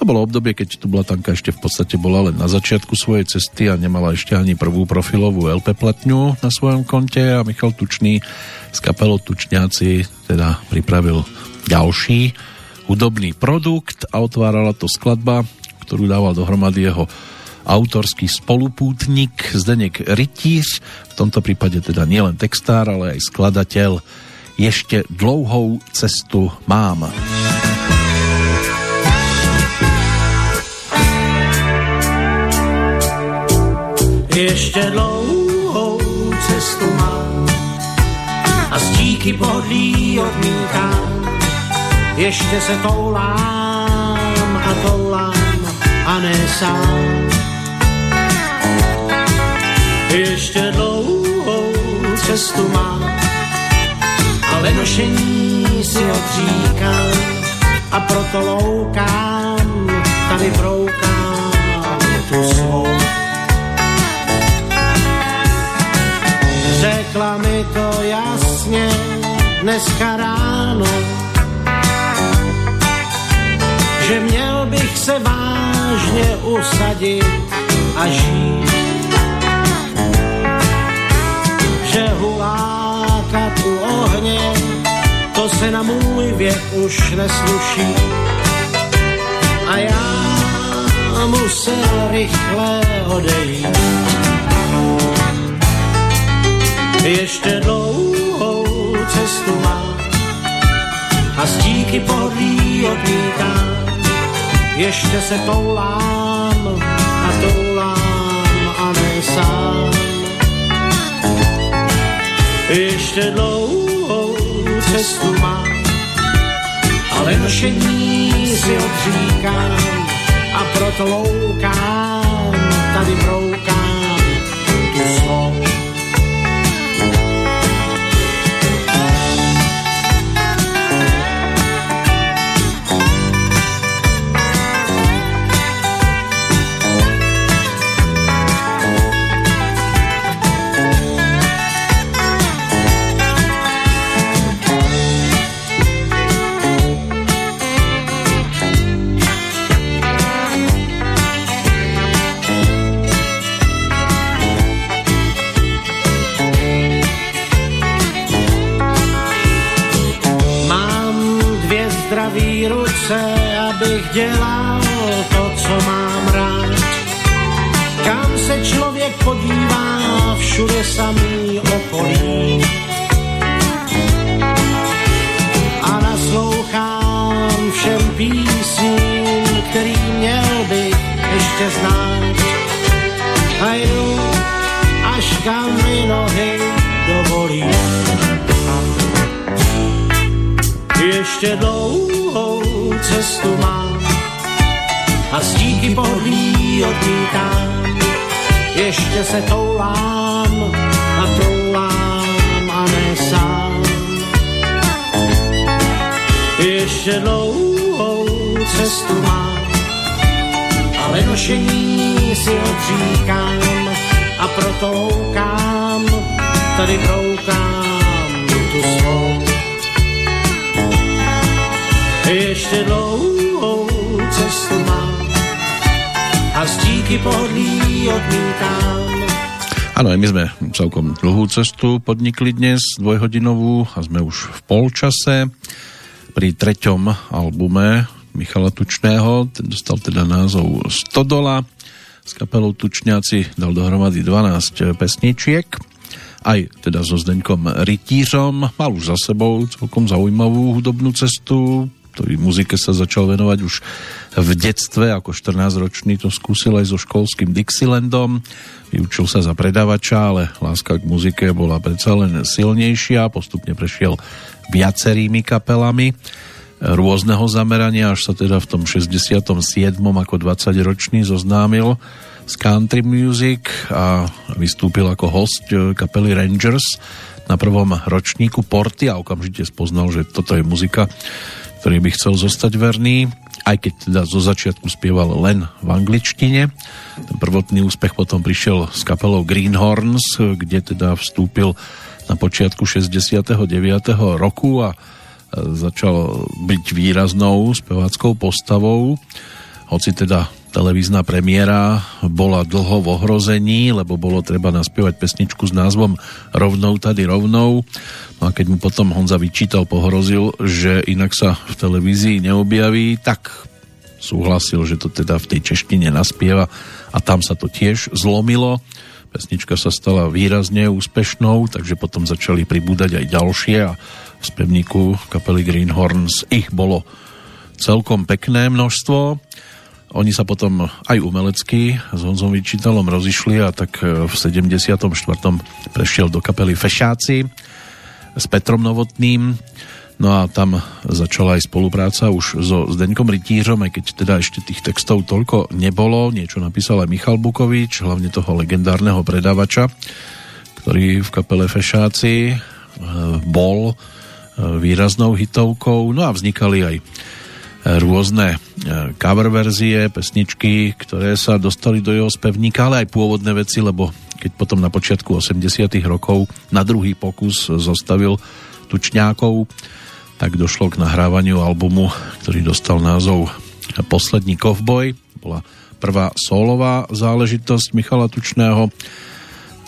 To bolo obdobie, keď tu bola tanka ešte v podstate bola len na začiatku svojej cesty a nemala ešte ani prvú profilovú LP platňu na svojom konte a Michal Tučný z kapelou Tučňáci teda pripravil ďalší hudobný produkt a otvárala to skladba, ktorú dával dohromady jeho autorský spolupútnik Zdenek Rytíř, v tomto prípade teda nielen textár, ale aj skladateľ ešte dlouhou cestu mám. Ještě dlouhou cestu mám a stíky pohodlí odmítám. Ještě se toulám a toulám a ne sám. Ještě dlouhou cestu mám ale nošení si odříkám a proto loukám, tady broukám tu svou. Řekla mi to jasně dneska ráno, že měl bych se vážně usadit a žít. Že hulám plakat u ohně, to se na můj věk už nesluší. A já musel rychle odejít. Ještě dlouhou cestu mám. A stíky pohodlí odmítám. Ještě se toulám a toulám a ne sám. Ještě dlouhou cestu mám, ale nošení si odříkám a proto loukám, tady broukám abych dělal to, co mám rád. Kam se člověk podívá, všude samý okolí. A naslouchám všem písním, který měl bych ještě znát. A jdu, až kam mi nohy dovolí. Ještě dlouhou cestu mám a stíky pohlí odmítám. Ještě se toulám a toulám a ne sám. Ještě dlouhou cestu mám, ale nošení si odříkám a proto loukám, tady proukám tu svou. Ještě dlouhou cestu mám a stíky pohodlí odmítám. Áno, my sme celkom dlhú cestu podnikli dnes, dvojhodinovú a sme už v polčase pri treťom albume Michala Tučného, ten dostal teda názov Stodola. S kapelou Tučňáci dal dohromady 12 pesničiek, aj teda so Zdeňkom Rytířom. Mal už za sebou celkom zaujímavú hudobnú cestu, ktorý muzike sa začal venovať už v detstve, ako 14-ročný to skúsil aj so školským Dixielandom. Vyučil sa za predávača, ale láska k muzike bola predsa len silnejšia, postupne prešiel viacerými kapelami rôzneho zamerania, až sa teda v tom 67. ako 20-ročný zoznámil s country music a vystúpil ako host kapely Rangers na prvom ročníku Porty a okamžite spoznal, že toto je muzika, ktorý by chcel zostať verný, aj keď teda zo začiatku spieval len v angličtine. Ten prvotný úspech potom prišiel s kapelou Greenhorns, kde teda vstúpil na počiatku 69. roku a začal byť výraznou speváckou postavou, hoci teda televízna premiéra bola dlho v ohrození, lebo bolo treba naspievať pesničku s názvom Rovnou tady rovnou. No a keď mu potom Honza vyčítal, pohrozil, že inak sa v televízii neobjaví, tak súhlasil, že to teda v tej češtine naspieva a tam sa to tiež zlomilo. Pesnička sa stala výrazne úspešnou, takže potom začali pribúdať aj ďalšie a v spevníku kapely Greenhorns ich bolo celkom pekné množstvo. Oni sa potom aj umelecky s Honzom Vyčítalom rozišli a tak e, v 74. prešiel do kapely Fešáci s Petrom Novotným. No a tam začala aj spolupráca už so Zdeňkom Rytířom, aj keď teda ešte tých textov toľko nebolo. Niečo napísal aj Michal Bukovič, hlavne toho legendárneho predávača, ktorý v kapele Fešáci e, bol výraznou hitovkou. No a vznikali aj rôzne e, cover verzie, pesničky, ktoré sa dostali do jeho spevníka, ale aj pôvodné veci, lebo keď potom na počiatku 80 rokov na druhý pokus zostavil Tučňákov, tak došlo k nahrávaniu albumu, ktorý dostal názov Poslední kovboj. Bola prvá solová záležitosť Michala Tučného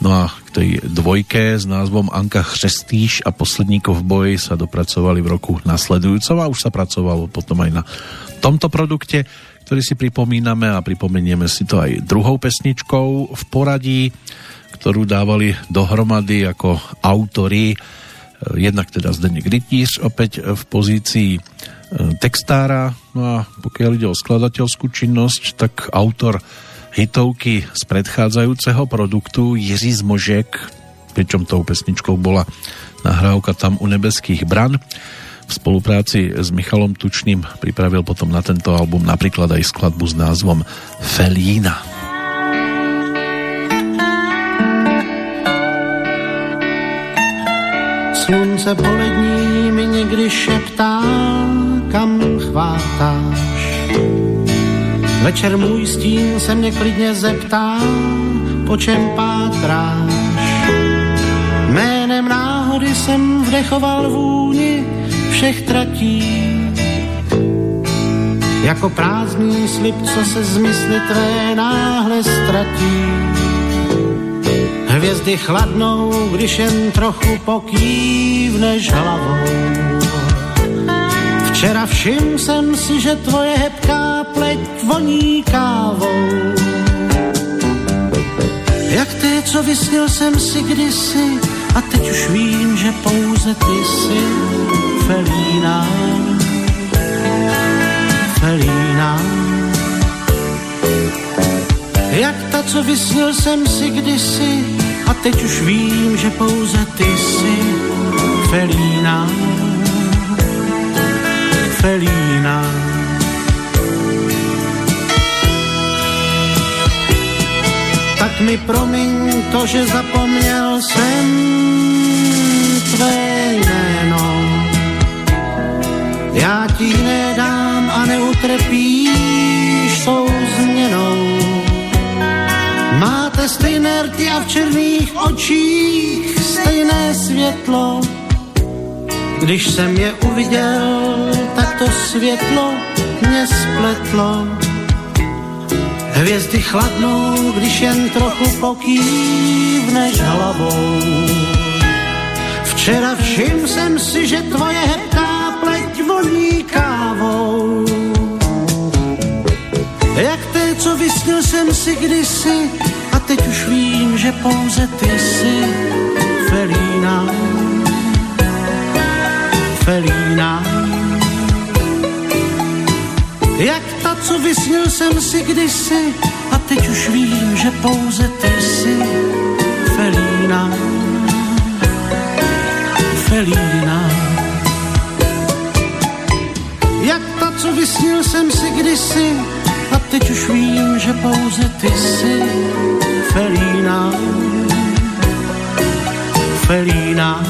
No a k tej dvojke s názvom Anka Chřestýš a Poslední kovboj sa dopracovali v roku nasledujúcom a už sa pracovalo potom aj na tomto produkte, ktorý si pripomíname a pripomenieme si to aj druhou pesničkou v poradí, ktorú dávali dohromady ako autory jednak teda Zdeněk Rytíř opäť v pozícii e, textára, no a pokiaľ ide o skladateľskú činnosť, tak autor hitovky z predchádzajúceho produktu Jiří Zmožek, pričom tou pesničkou bola nahrávka tam u nebeských bran. V spolupráci s Michalom Tučným pripravil potom na tento album napríklad aj skladbu s názvom Felína. Slunce polední mi někdy šeptá, kam chvátáš Večer můj stín se mě klidně zeptá, po čem pátráš. Jménem náhody jsem vdechoval vůni všech tratí. Jako prázdný slib, co se z tvé náhle ztratí. Hvězdy chladnou, když jen trochu pokývneš hlavou Včera všim jsem si, že tvoje hebká voní kávou. Jak ty, co vysnil jsem si kdysi, a teď už vím, že pouze ty jsi Felína. Felína. Jak ta, co vysnil jsem si kdysi, a teď už vím, že pouze ty jsi Felína. Mi promiň to, že zapomněl jsem tvé jméno. Já ti nedám a neutrpíš tou změnou. Máte stejné rty a v černých očích stejné světlo. Když jsem je uviděl, tak to světlo mě spletlo. Hvězdy chladnou, když jen trochu pokývneš hlavou. Včera všim jsem si, že tvoje hebká pleť voní kávou. Jak té, co vysnil jsem si kdysi, a teď už vím, že pouze ty jsi Felína. Felína. Jak co vysnil jsem si kdysi, a teď už vím, že pouze ty jsi Felína. Felína. Jak ta, co vysnil jsem si kdysi, a teď už vím, že pouze ty jsi Felína. Felína.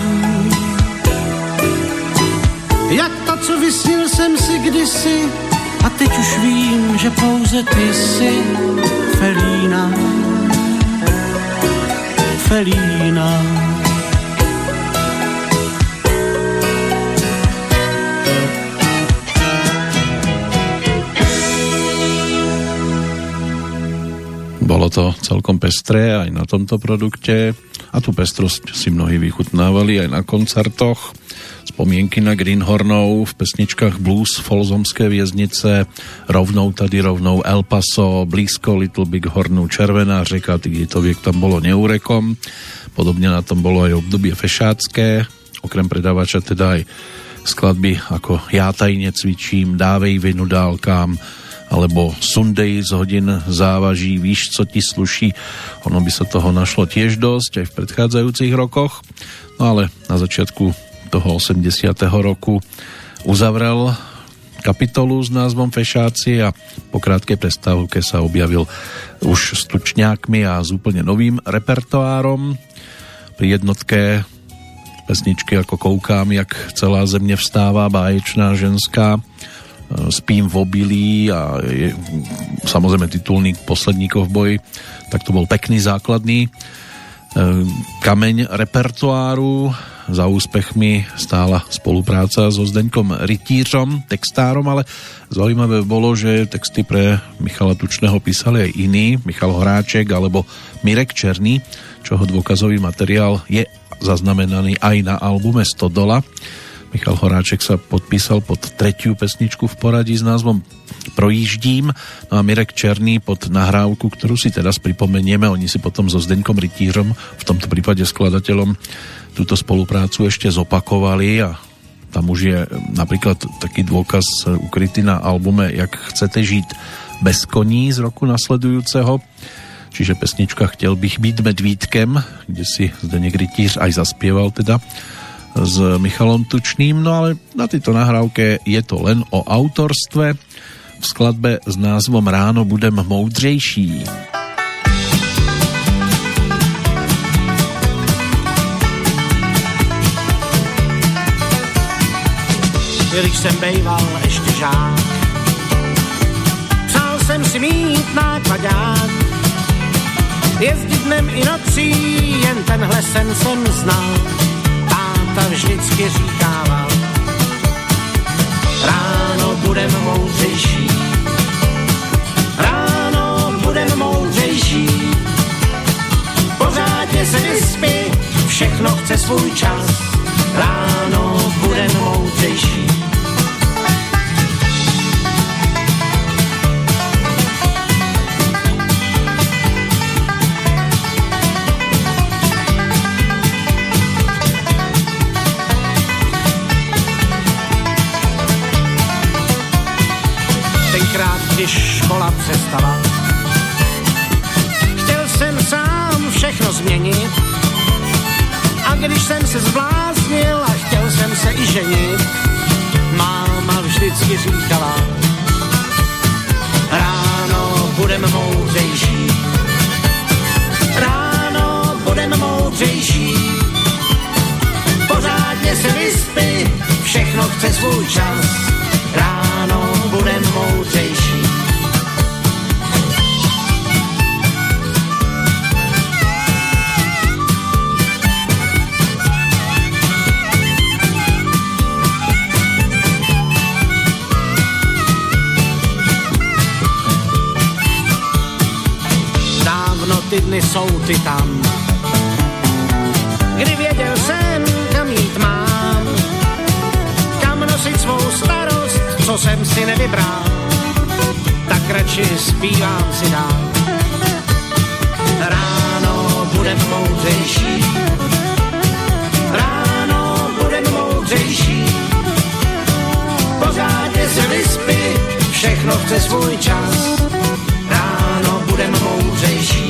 Jak ta, co vysnil jsem si kdysi, a teď už vím, že pouze ty jsi Felína. Felína. Bolo to celkom pestré aj na tomto produkte a tú pestrosť si mnohí vychutnávali aj na koncertoch. Spomienky na Greenhornov v pesničkách Blues, Folzomské vieznice, rovnou tady rovnou El Paso, blízko Little Big Hornu, Červená řeka, tých to viek tam bolo neurekom. Podobne na tom bolo aj obdobie fešácké, okrem predávača teda aj skladby ako Já tajne cvičím, Dávej vinu dálkám, alebo Sunday z hodin závaží, víš, co ti sluší. Ono by sa toho našlo tiež dosť aj v predchádzajúcich rokoch. No ale na začiatku toho 80. roku uzavrel kapitolu s názvom Fešáci a po krátkej prestávke sa objavil už s tučňákmi a s úplne novým repertoárom. Pri jednotke pesničky ako Koukám, jak celá země vstává, báječná ženská, Spím v obilí a je, samozrejme titulník Posledníkov v boji, tak to bol pekný základný e, kameň repertoáru. Za úspechmi stála spolupráca so Zdeňkom Rytířom, textárom, ale zaujímavé bolo, že texty pre Michala Tučného písali aj iní, Michal Horáček alebo Mirek Černý, čoho dôkazový materiál je zaznamenaný aj na albume Stodola. Michal Horáček sa podpísal pod tretiu pesničku v poradí s názvom Projíždím, no a Mirek Černý pod nahrávku, ktorú si teraz pripomenieme, oni si potom so Zdeňkom Rytířom, v tomto prípade skladateľom, túto spoluprácu ešte zopakovali a tam už je napríklad taký dôkaz ukrytý na albume Jak chcete žiť bez koní z roku nasledujúceho čiže pesnička Chtěl bych být medvídkem, kde si Zdeněk Rytíř aj zaspieval teda s Michalom Tučným, no ale na tejto nahrávke je to len o autorstve. V skladbe s názvom Ráno budem moudřejší. Když jsem bejval ještě žák, přál jsem si mít nákladák, jezdit dnem i nocí, jen tenhle sen jsem znal táta vždycky říkával. Ráno budem moudřejší, ráno budem moudřejší. Pořádně se vyspí, všechno chce svůj čas, ráno budem moudřejší. přestala. Chtěl jsem sám všechno změnit a když jsem se zbláznil a chtěl jsem se i ženit, máma vždycky říkala, ráno budem moudřejší, ráno budem moudřejší, pořádně se vyspí, všechno chce svůj čas, ráno budem moudřejší. Ty dny jsou ty tam, kdy věděl jsem, kam jít mám, kam nosit svou starost, co jsem si nevybral, tak radši zpívám si dál. Ráno budem moudřejší, ráno budem moudřejší, pořádně se vyspí, všechno chce svůj čas, ráno budem moudřejší.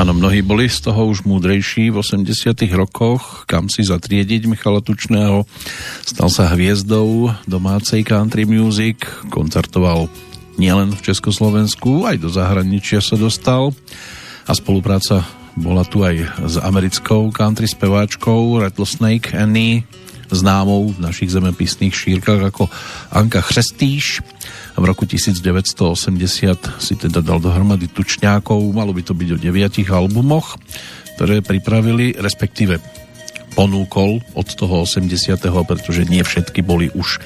Áno, mnohí boli z toho už múdrejší v 80 rokoch, kam si zatriediť Michala Tučného. Stal sa hviezdou domácej country music, koncertoval nielen v Československu, aj do zahraničia sa dostal. A spolupráca bola tu aj s americkou country speváčkou Rattlesnake Annie, známou v našich zemepisných šírkach ako Anka V roku 1980 si teda dal dohromady tučňákov, malo by to byť o deviatich albumoch, ktoré pripravili, respektíve ponúkol od toho 80. pretože nie všetky boli už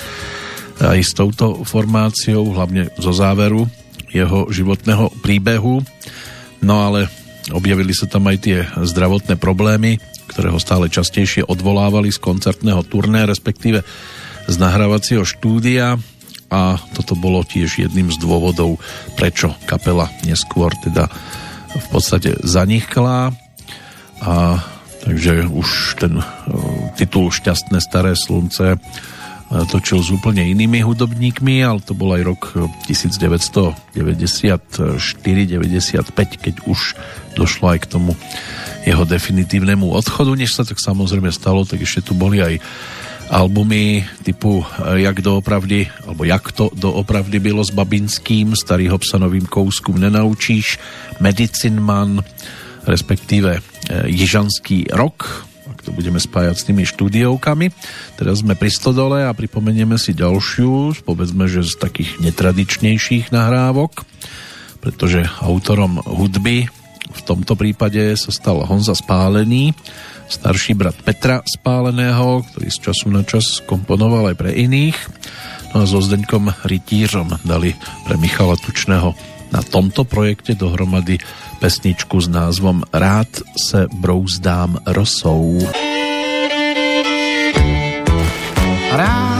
aj s touto formáciou, hlavne zo záveru jeho životného príbehu. No ale objavili sa tam aj tie zdravotné problémy, ktoré ho stále častejšie odvolávali z koncertného turné, respektíve z nahrávacieho štúdia a toto bolo tiež jedným z dôvodov, prečo kapela neskôr teda v podstate zanikla a takže už ten uh, titul Šťastné staré slunce uh, točil s úplne inými hudobníkmi, ale to bol aj rok 1994-95, keď už došlo aj k tomu jeho definitívnemu odchodu. Než sa tak samozrejme stalo, tak ešte tu boli aj albumy typu Jak doopravdy, alebo Jak to doopravdy bylo s Babinským, Starýho psa novým kouskům nenaučíš, Medicine Man, respektíve Jižanský rok, ak to budeme spájať s tými štúdiovkami. Teraz sme pri Stodole a pripomenieme si ďalšiu, povedzme, že z takých netradičnejších nahrávok, pretože autorom hudby v tomto prípade sa stal Honza Spálený, starší brat Petra Spáleného, ktorý z času na čas komponoval aj pre iných. No a so Zdeňkom Rytířom dali pre Michala Tučného na tomto projekte dohromady pesničku s názvom Rád se brouzdám rosou. Rád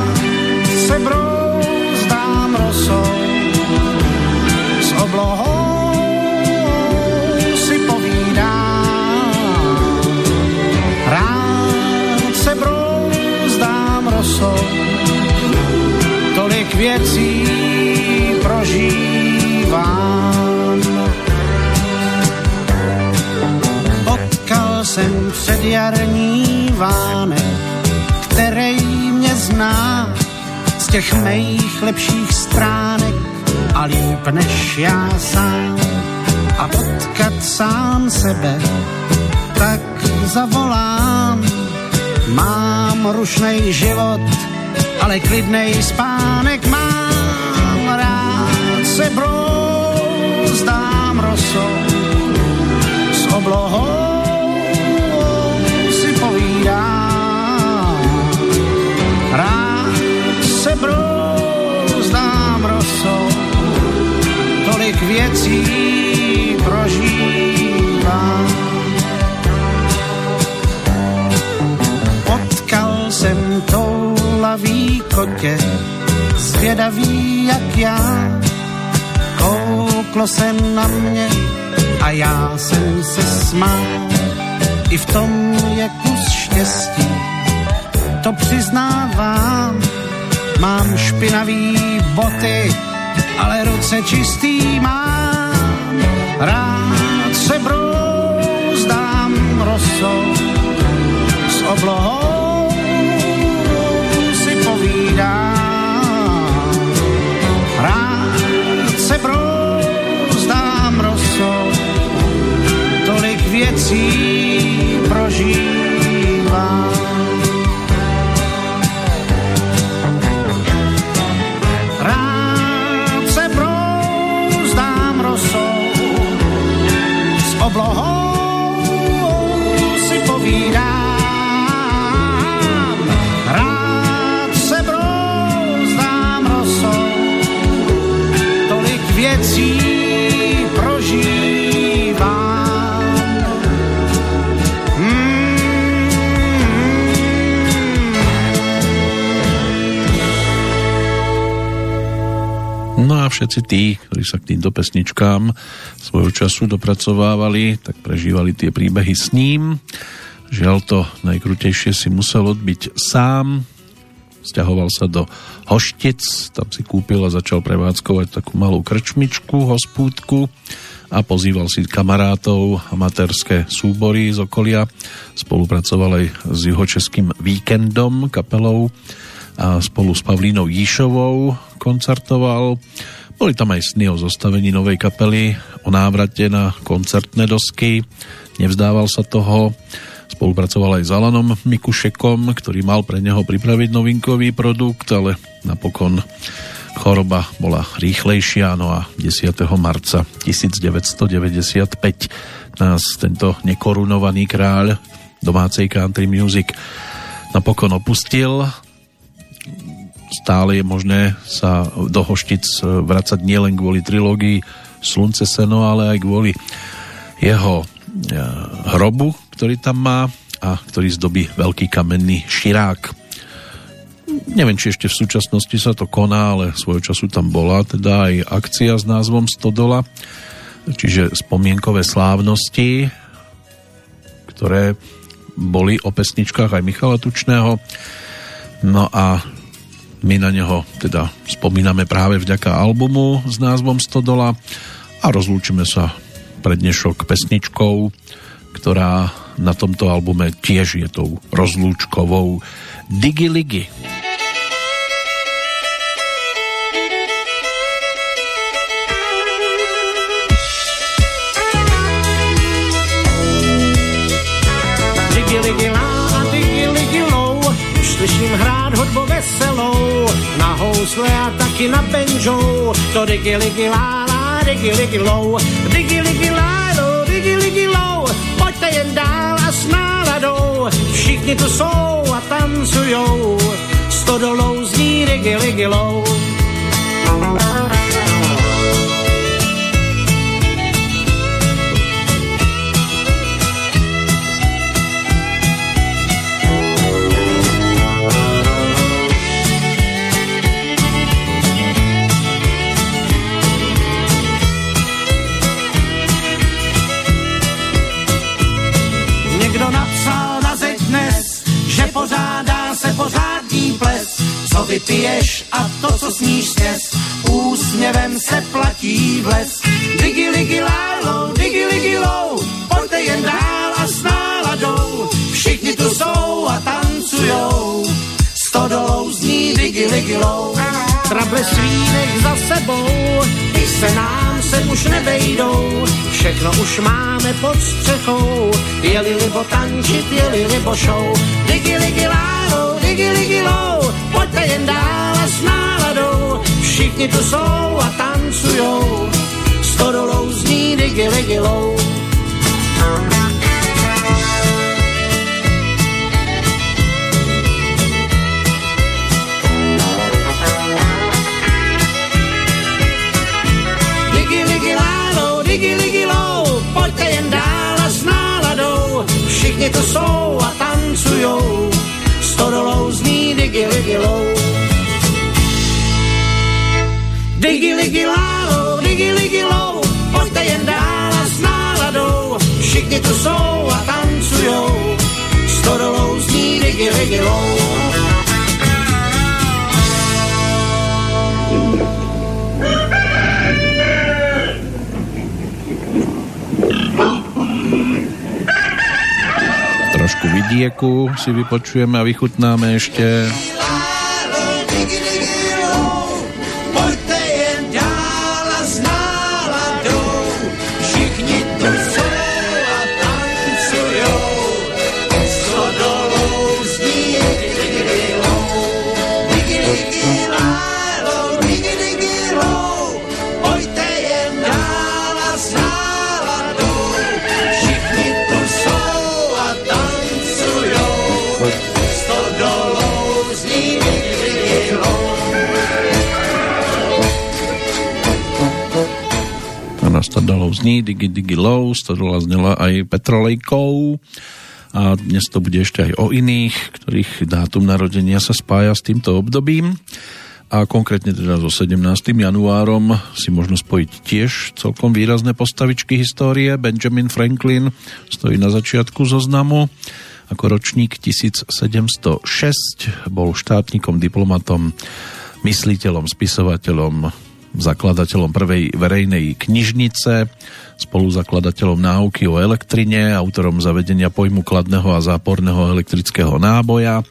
věcí prožívám. Potkal jsem před jarní vánek, který mě zná z těch mých lepších stránek a líp než já sám. A potkat sám sebe, tak zavolám. Mám rušnej život, ale klidnej spánek mám. Se brouzdám rosou s oblohou si povídám. Rád se brouzdám rosou, tolik věcí prožívám. Potkal jsem toulavý kotě, zvědavý jak já, kouklo se na mě a já jsem se smál. I v tom je kus štěstí, to přiznávám. Mám špinavý boty, ale ruce čistý mám. Rád se brouzdám rosou s oblohou si povídám. Rád se brouzdám věcí prožívám. Rád se brouzdám rosou s oblohou si povídám. Rád se brouzdám rosou tolik věcí všetci tí, ktorí sa k týmto pesničkám svojho času dopracovávali, tak prežívali tie príbehy s ním. Žiaľ to najkrutejšie si musel odbiť sám. Sťahoval sa do Hoštic, tam si kúpil a začal prevádzkovať takú malú krčmičku, hospúdku a pozýval si kamarátov, amatérske súbory z okolia. Spolupracoval aj s juhočeským víkendom, kapelou a spolu s Pavlínou Jíšovou koncertoval. Boli tam aj sny o zostavení novej kapely, o návrate na koncertné dosky. Nevzdával sa toho. Spolupracoval aj s Alanom Mikušekom, ktorý mal pre neho pripraviť novinkový produkt, ale napokon choroba bola rýchlejšia, no a 10. marca 1995 nás tento nekorunovaný kráľ domácej country music napokon opustil stále je možné sa do Hoštic vracať nielen kvôli trilógii Slunce seno, ale aj kvôli jeho e, hrobu, ktorý tam má a ktorý zdobí veľký kamenný širák. Neviem, či ešte v súčasnosti sa to koná, ale svojho času tam bola teda aj akcia s názvom Stodola, čiže spomienkové slávnosti, ktoré boli o pesničkách aj Michala Tučného. No a my na neho teda spomíname práve vďaka albumu s názvom Stodola a rozlúčime sa pre dnešok pesničkou, ktorá na tomto albume tiež je tou rozlúčkovou Digi Ligi. Housle a taky na banjo, to digi ligi lá lá, digi ligi lou, digi ligi lá lo, digi ligi lou, pojďte jen dál a s náladou, všichni tu jsou a tancujou, stodolou zní digi ligi lou. Dnes, že pořádá se pořádný ples. Co vypiješ a to, co sníš sněz, úsměvem se platí v les. Digi ligi lálo, digi ligi lou, pojďte jen dál a s náladou. Všichni tu jsou a tancujou, stodolou zní digi ligi lou. Trable svínek za sebou, i se nám se už nevejdou, všechno už máme pod střechou, jeli libo tančit, jeli libo show. Digi ligi lálo, digi ligi lou, pojďte jen dál a s náladou, všichni tu jsou a tancujou, stodolou zní digi ligi lou. Digi všichni tu jsou a tancujou, stodolou zní digi ligi lou. Digi ligi lálo, digi ligi lou, pojďte jen dál a s náladou, tu jsou a tancujou, stodolou zní digi, digi, vidieku si vypočujeme a vychutnáme ešte. Stodolov zní, Digi Digi Low, Stodola znela aj Petrolejkou a dnes to bude ešte aj o iných, ktorých dátum narodenia sa spája s týmto obdobím a konkrétne teda so 17. januárom si možno spojiť tiež celkom výrazné postavičky histórie. Benjamin Franklin stojí na začiatku zoznamu ako ročník 1706, bol štátnikom, diplomatom, mysliteľom, spisovateľom, zakladateľom prvej verejnej knižnice, spoluzakladateľom náuky o elektrine, autorom zavedenia pojmu kladného a záporného elektrického náboja, e,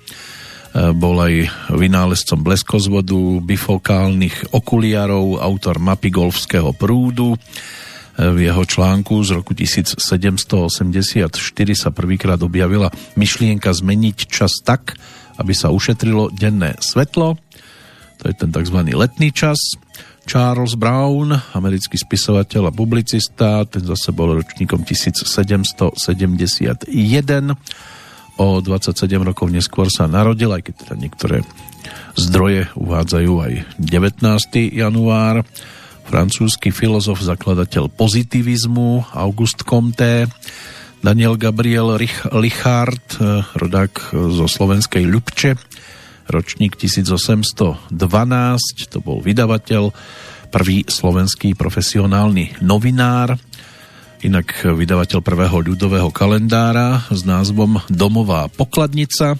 bol aj vynálezcom bleskozvodu, bifokálnych okuliarov, autor mapy golfského prúdu. E, v jeho článku z roku 1784 sa prvýkrát objavila myšlienka zmeniť čas tak, aby sa ušetrilo denné svetlo. To je ten tzv. letný čas. Charles Brown, americký spisovateľ a publicista, ten zase bol ročníkom 1771. O 27 rokov neskôr sa narodil, aj keď teda niektoré zdroje uvádzajú aj 19. január. Francúzsky filozof, zakladateľ pozitivizmu August Comte, Daniel Gabriel Richard, rodák zo slovenskej Ľubče, ročník 1812, to bol vydavateľ, prvý slovenský profesionálny novinár, inak vydavateľ prvého ľudového kalendára s názvom Domová pokladnica.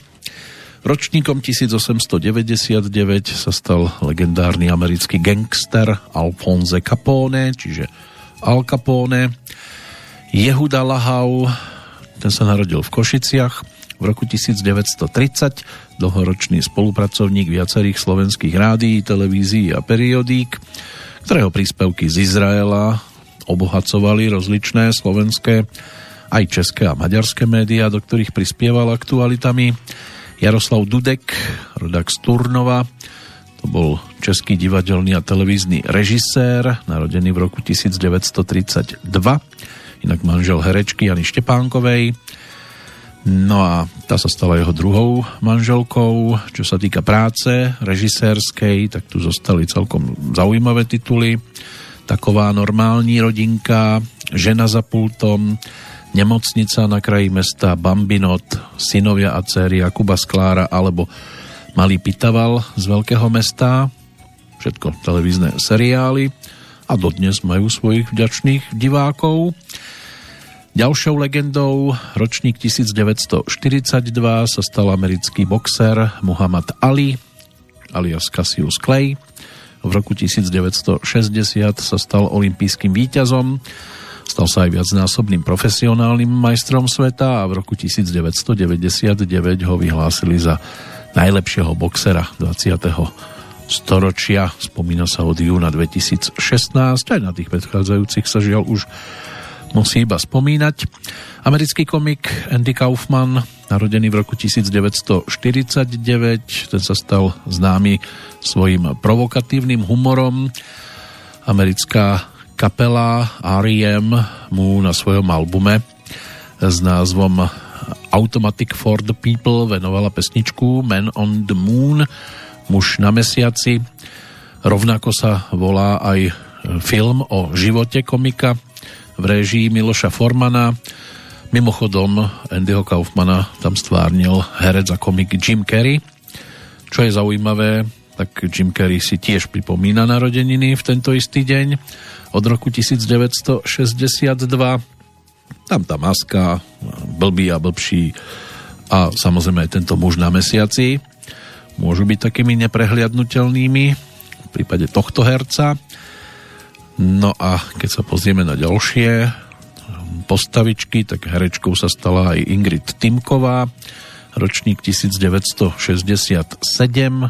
Ročníkom 1899 sa stal legendárny americký gangster Alphonse Capone, čiže Al Capone. Jehuda Lahau, ten sa narodil v Košiciach v roku 1930 dlhoročný spolupracovník viacerých slovenských rádií, televízií a periodík, ktorého príspevky z Izraela obohacovali rozličné slovenské aj české a maďarské médiá, do ktorých prispieval aktualitami. Jaroslav Dudek, rodak z Turnova, to bol český divadelný a televízny režisér, narodený v roku 1932, inak manžel herečky Jany Štepánkovej, No a tá sa stala jeho druhou manželkou. Čo sa týka práce režisérskej, tak tu zostali celkom zaujímavé tituly. Taková normální rodinka, Žena za pultom, Nemocnica na kraji mesta, Bambinot, Synovia a dcery Jakuba Sklára alebo Malý Pitaval z veľkého mesta. Všetko televízne seriály a dodnes majú svojich vďačných divákov. Ďalšou legendou ročník 1942 sa stal americký boxer Muhammad Ali alias Cassius Clay. V roku 1960 sa stal olympijským víťazom, stal sa aj viacnásobným profesionálnym majstrom sveta a v roku 1999 ho vyhlásili za najlepšieho boxera 20 storočia. Spomína sa od júna 2016, aj na tých predchádzajúcich sa žiaľ už musí iba spomínať. Americký komik Andy Kaufman, narodený v roku 1949, ten sa stal známy svojim provokatívnym humorom. Americká kapela R.E.M. mu na svojom albume s názvom Automatic for the People venovala pesničku Man on the Moon, muž na mesiaci. Rovnako sa volá aj film o živote komika v režii Miloša Formana. Mimochodom, Andyho Kaufmana tam stvárnil herec a komik Jim Carrey. Čo je zaujímavé, tak Jim Carrey si tiež pripomína narodeniny v tento istý deň od roku 1962. tam tá maska, blbý a blbší a samozrejme aj tento muž na mesiaci môžu byť takými neprehliadnutelnými v prípade tohto herca. No a keď sa pozrieme na ďalšie postavičky, tak herečkou sa stala aj Ingrid Timková, ročník 1967,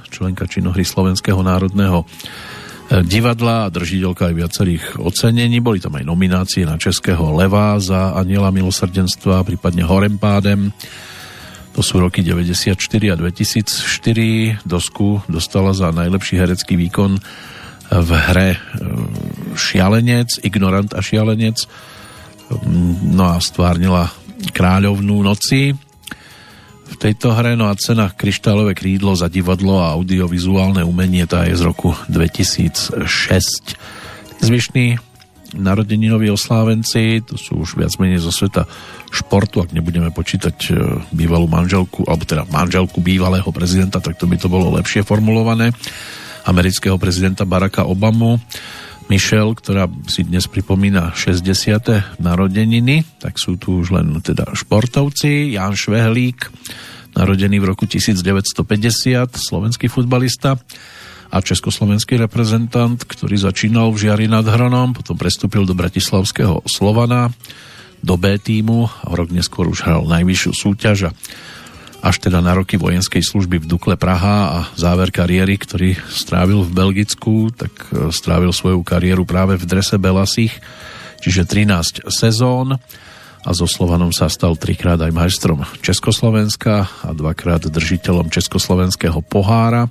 členka činohry Slovenského národného e, divadla a držiteľka aj viacerých ocenení. Boli tam aj nominácie na Českého leva za Aniela milosrdenstva, prípadne Horempádem. To sú roky 94 a 2004. Dosku dostala za najlepší herecký výkon v hre e, Šialenec, Ignorant a Šialenec. No a stvárnila Kráľovnú noci v tejto hre, no a cena Kryštálové krídlo za divadlo a audiovizuálne umenie tá je z roku 2006. Zvyšní narodeninoví oslávenci, to sú už viac menej zo sveta športu, ak nebudeme počítať e, bývalú manželku, alebo teda manželku bývalého prezidenta, tak to by to bolo lepšie formulované, amerického prezidenta Baracka Obamu, Michelle, ktorá si dnes pripomína 60. narodeniny, tak sú tu už len teda športovci, Jan Švehlík, narodený v roku 1950, slovenský futbalista a československý reprezentant, ktorý začínal v Žiari nad Hronom, potom prestúpil do Bratislavského Slovana, do B týmu a rok neskôr už hral najvyššiu súťaž a až teda na roky vojenskej služby v Dukle Praha a záver kariéry, ktorý strávil v Belgicku, tak e, strávil svoju kariéru práve v drese Belasich, čiže 13 sezón a so Slovanom sa stal trikrát aj majstrom Československa a dvakrát držiteľom Československého pohára.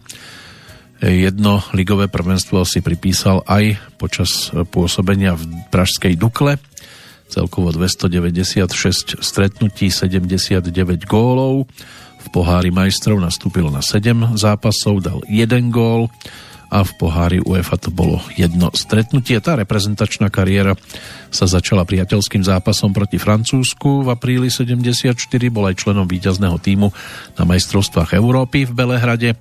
Jedno ligové prvenstvo si pripísal aj počas pôsobenia v Pražskej Dukle. Celkovo 296 stretnutí, 79 gólov v pohári majstrov nastúpil na 7 zápasov, dal 1 gól a v pohári UEFA to bolo jedno stretnutie. Tá reprezentačná kariéra sa začala priateľským zápasom proti Francúzsku v apríli 74, bol aj členom víťazného týmu na majstrovstvách Európy v Belehrade.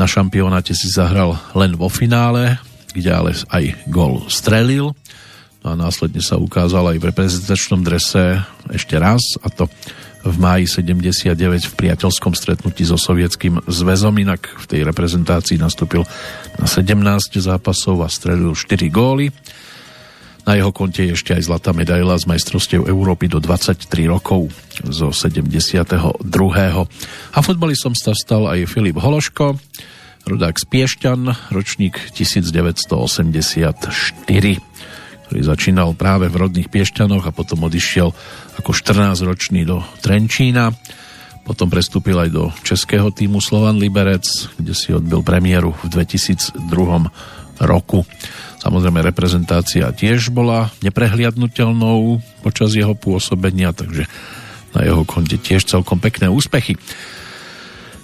Na šampionáte si zahral len vo finále, kde ale aj gol strelil. No a následne sa ukázal aj v reprezentačnom drese ešte raz a to v máji 79 v priateľskom stretnutí so sovietským zväzom, inak v tej reprezentácii nastúpil na 17 zápasov a strelil 4 góly. Na jeho konte je ešte aj zlatá medaila z majstrovstiev Európy do 23 rokov zo 72. A futbalistom sa stal aj Filip Hološko, rodák z Piešťan, ročník 1984 ktorý začínal práve v rodných Piešťanoch a potom odišiel ako 14-ročný do Trenčína. Potom prestúpil aj do českého týmu Slovan Liberec, kde si odbil premiéru v 2002 roku. Samozrejme reprezentácia tiež bola neprehliadnutelnou počas jeho pôsobenia, takže na jeho konte tiež celkom pekné úspechy.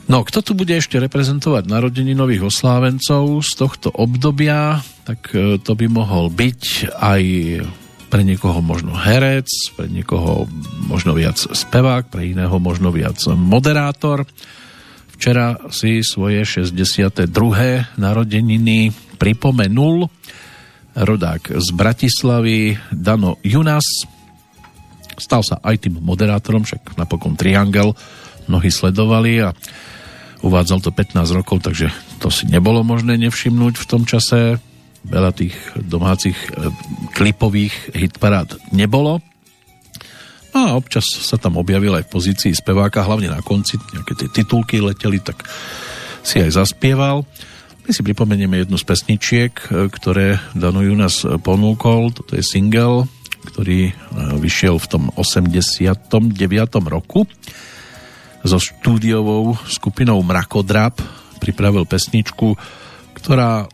No, kto tu bude ešte reprezentovať narodení nových oslávencov z tohto obdobia, tak e, to by mohol byť aj pre niekoho možno herec, pre niekoho možno viac spevák, pre iného možno viac moderátor. Včera si svoje 62. narodeniny pripomenul rodák z Bratislavy Dano Junas. Stal sa aj tým moderátorom, však napokon Triangel mnohí sledovali a Uvádzal to 15 rokov, takže to si nebolo možné nevšimnúť v tom čase. Veľa tých domácich e, klipových hitparád nebolo. No a občas sa tam objavil aj v pozícii speváka, hlavne na konci, nejaké tie titulky leteli, tak si aj zaspieval. My si pripomenieme jednu z pesničiek, e, ktoré Dano Junas ponúkol. Toto je single, ktorý e, vyšiel v tom 89. roku so štúdiovou skupinou Mrakodrap pripravil pesničku, ktorá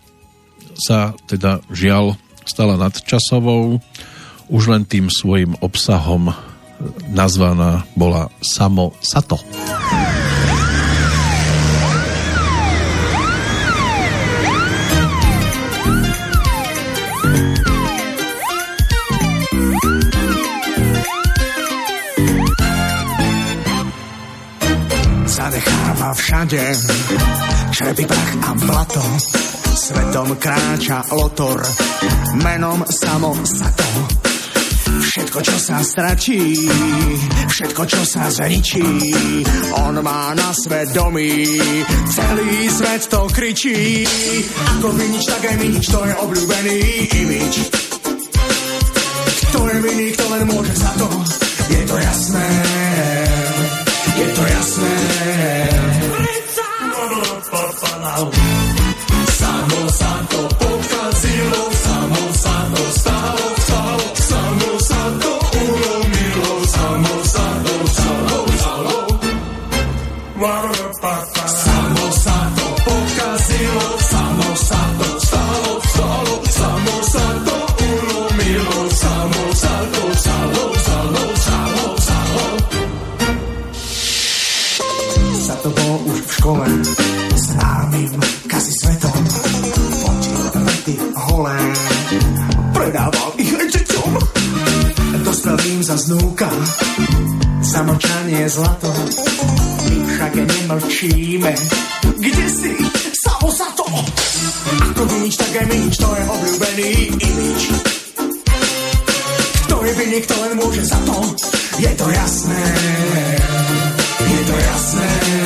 sa teda žiaľ stala nadčasovou, už len tým svojim obsahom nazvaná bola Samo Sato. Zanecháva všade črepy, prach a blato. Svetom kráča lotor, menom samo Sato. Všetko, čo sa stračí, všetko, čo sa zničí, on má na svedomí, celý svet to kričí. Ako vinič, tak aj minič, to je obľúbený imič. Kto je vinný, kto len môže za to, je to jasné, to jasné. Samo sa to pokazilo, škole, známym kasi svetom. Fotil vety holé, predával ich deťom. Dospelým za znúka, zamlčanie zlato. My však nemlčíme, kde si, samo za to. Ako vinič, tak aj minič, to je obľúbený imič. Kto je vinný, kto len môže za to, je to jasné, je to jasné.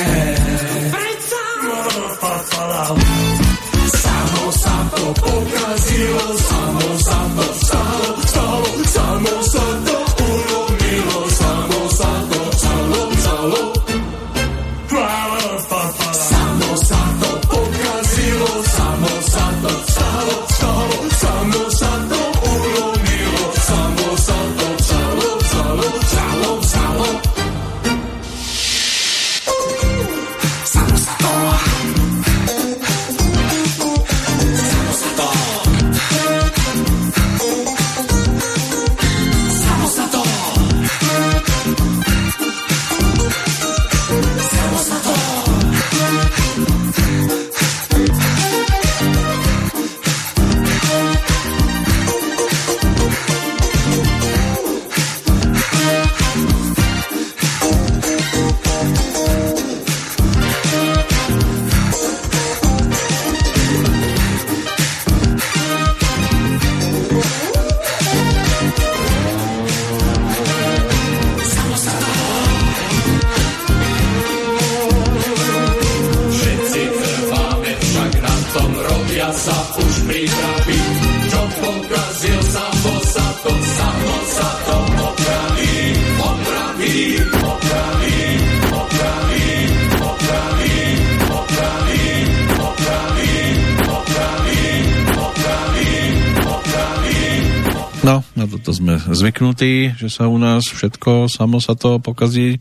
Zvyknutí, že sa u nás všetko samo sa to pokazí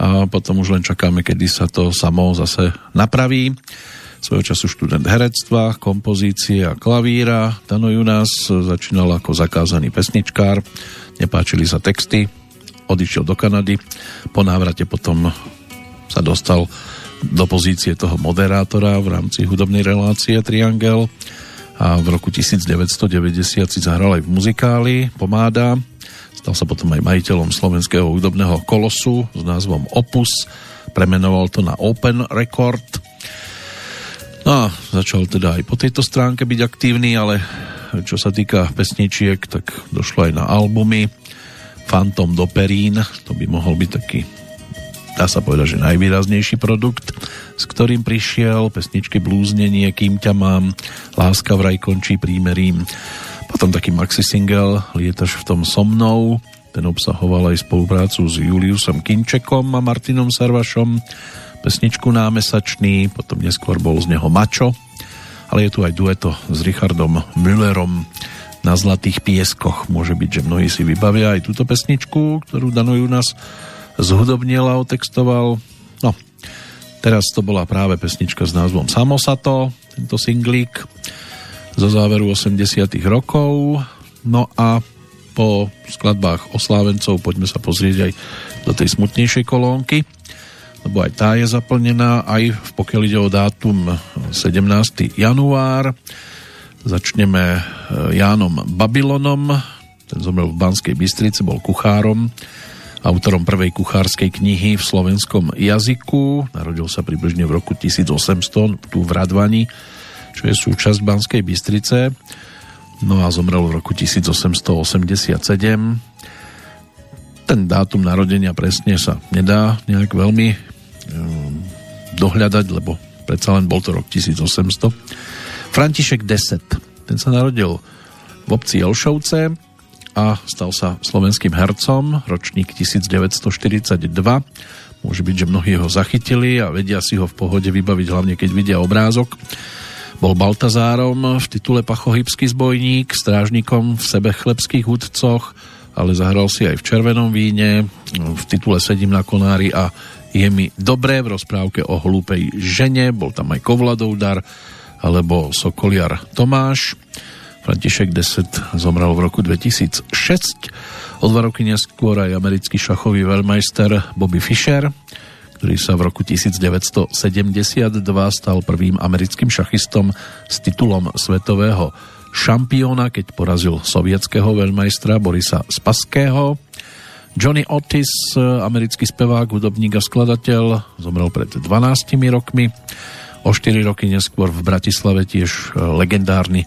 a potom už len čakáme, kedy sa to samo zase napraví. Svojho času študent herectva, kompozície a klavíra. Dano Junas začínal ako zakázaný pesničkár, nepáčili sa texty, odišiel do Kanady. Po návrate potom sa dostal do pozície toho moderátora v rámci hudobnej relácie Triangel a v roku 1990 si zahral aj v muzikáli Pomáda. Stal sa potom aj majiteľom slovenského hudobného kolosu s názvom Opus. Premenoval to na Open Record. No a začal teda aj po tejto stránke byť aktívny, ale čo sa týka pesničiek, tak došlo aj na albumy. Phantom do Perín, to by mohol byť taký dá sa povedať, že najvýraznejší produkt, s ktorým prišiel pesničky Blúznenie, Kým ťa mám, Láska vraj končí prímerím. Potom taký maxi single Lietaš v tom so mnou, ten obsahoval aj spoluprácu s Juliusom Kinčekom a Martinom Sarvašom, pesničku Námesačný, potom neskôr bol z neho Mačo, ale je tu aj dueto s Richardom Müllerom na Zlatých pieskoch. Môže byť, že mnohí si vybavia aj túto pesničku, ktorú Dano Junas zhudobnil a otextoval. No, teraz to bola práve pesnička s názvom Samosato, tento singlík zo záveru 80 rokov. No a po skladbách oslávencov poďme sa pozrieť aj do tej smutnejšej kolónky, lebo aj tá je zaplnená, aj pokiaľ ide o dátum 17. január. Začneme Jánom Babylonom, ten zomrel v Banskej Bystrici, bol kuchárom, autorom prvej kuchárskej knihy v slovenskom jazyku. Narodil sa približne v roku 1800 tu v Radvani, čo je súčasť Banskej Bystrice. No a zomrel v roku 1887. Ten dátum narodenia presne sa nedá nejak veľmi um, dohľadať, lebo predsa len bol to rok 1800. František Deset, ten sa narodil v obci Jelšovce a stal sa slovenským hercom, ročník 1942. Môže byť, že mnohí ho zachytili a vedia si ho v pohode vybaviť, hlavne keď vidia obrázok. Bol Baltazárom v titule Pachohybský zbojník, strážnikom v sebe chlebských hudcoch, ale zahral si aj v Červenom víne, v titule Sedím na konári a Je mi dobré v rozprávke o hlúpej žene, bol tam aj Kovladov dar, alebo Sokoliar Tomáš. František Deset zomrel v roku 2006. O dva roky neskôr aj americký šachový veľmajster Bobby Fischer, ktorý sa v roku 1972 stal prvým americkým šachistom s titulom svetového šampióna, keď porazil sovietského veľmajstra Borisa Spaského. Johnny Otis, americký spevák, hudobník a skladateľ, zomrel pred 12 rokmi. O 4 roky neskôr v Bratislave tiež legendárny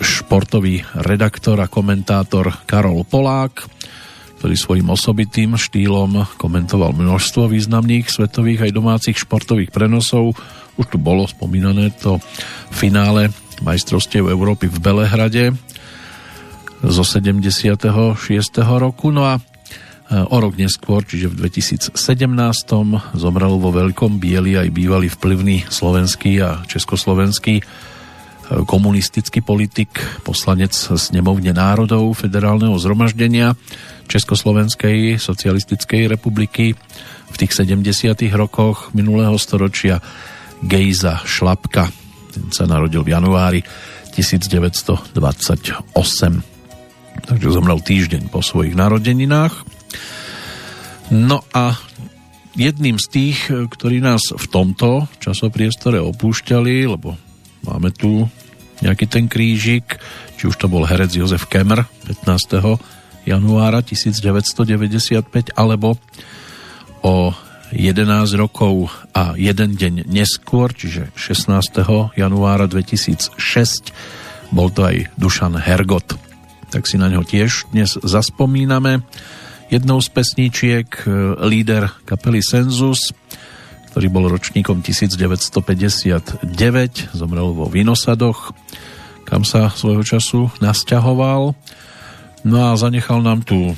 športový redaktor a komentátor Karol Polák, ktorý svojim osobitým štýlom komentoval množstvo významných svetových aj domácich športových prenosov. Už tu bolo spomínané to finále majstrovstiev Európy v Belehrade zo 76. roku. No a e, o rok neskôr, čiže v 2017, zomrel vo Veľkom Bieli aj bývalý vplyvný slovenský a československý komunistický politik, poslanec snemovne národov federálneho zhromaždenia Československej socialistickej republiky v tých 70. rokoch minulého storočia Gejza Šlapka. Ten sa narodil v januári 1928. Takže zomrel týždeň po svojich narodeninách. No a jedným z tých, ktorí nás v tomto časopriestore opúšťali, lebo máme tu nejaký ten krížik, či už to bol herec Jozef Kemr 15. januára 1995, alebo o 11 rokov a jeden deň neskôr, čiže 16. januára 2006, bol to aj Dušan Hergot. Tak si na ňo tiež dnes zaspomíname. Jednou z pesníčiek e, líder kapely Senzus, ktorý bol ročníkom 1959, zomrel vo Vinosadoch, kam sa svojho času nasťahoval. No a zanechal nám tu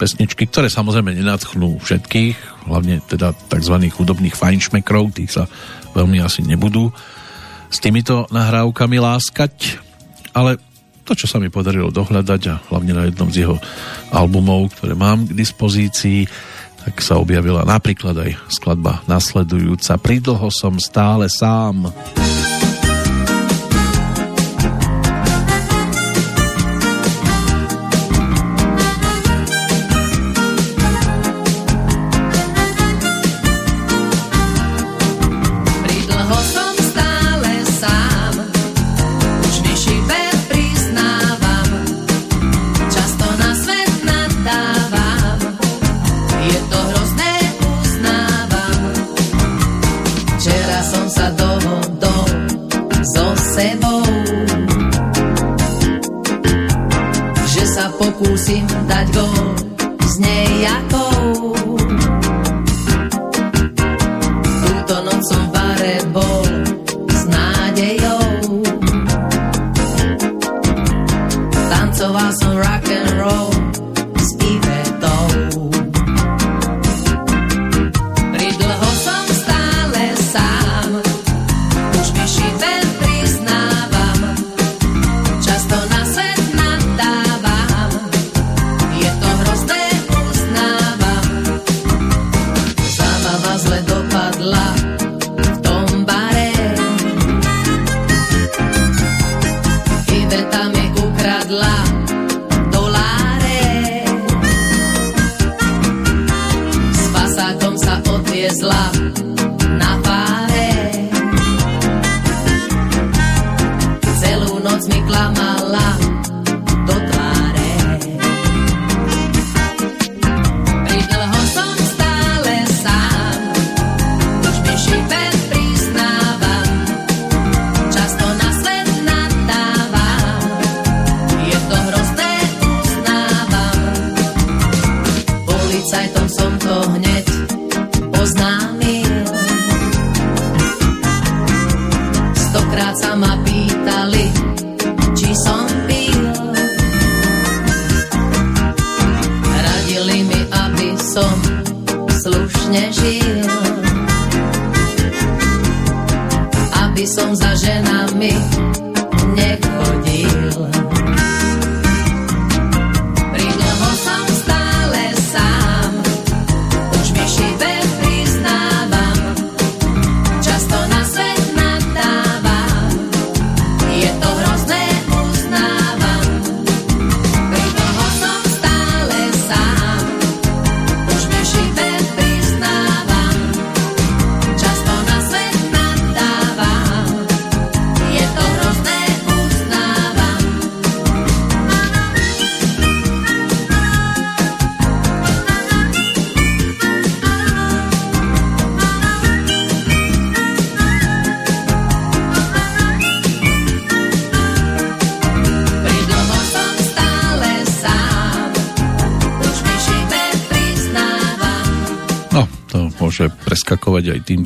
pesničky, ktoré samozrejme nenadchnú všetkých, hlavne teda tzv. chudobných fajnšmekrov, tých sa veľmi asi nebudú s týmito nahrávkami láskať, ale to, čo sa mi podarilo dohľadať a hlavne na jednom z jeho albumov, ktoré mám k dispozícii, tak sa objavila napríklad aj skladba nasledujúca Pridlho som stále sám. som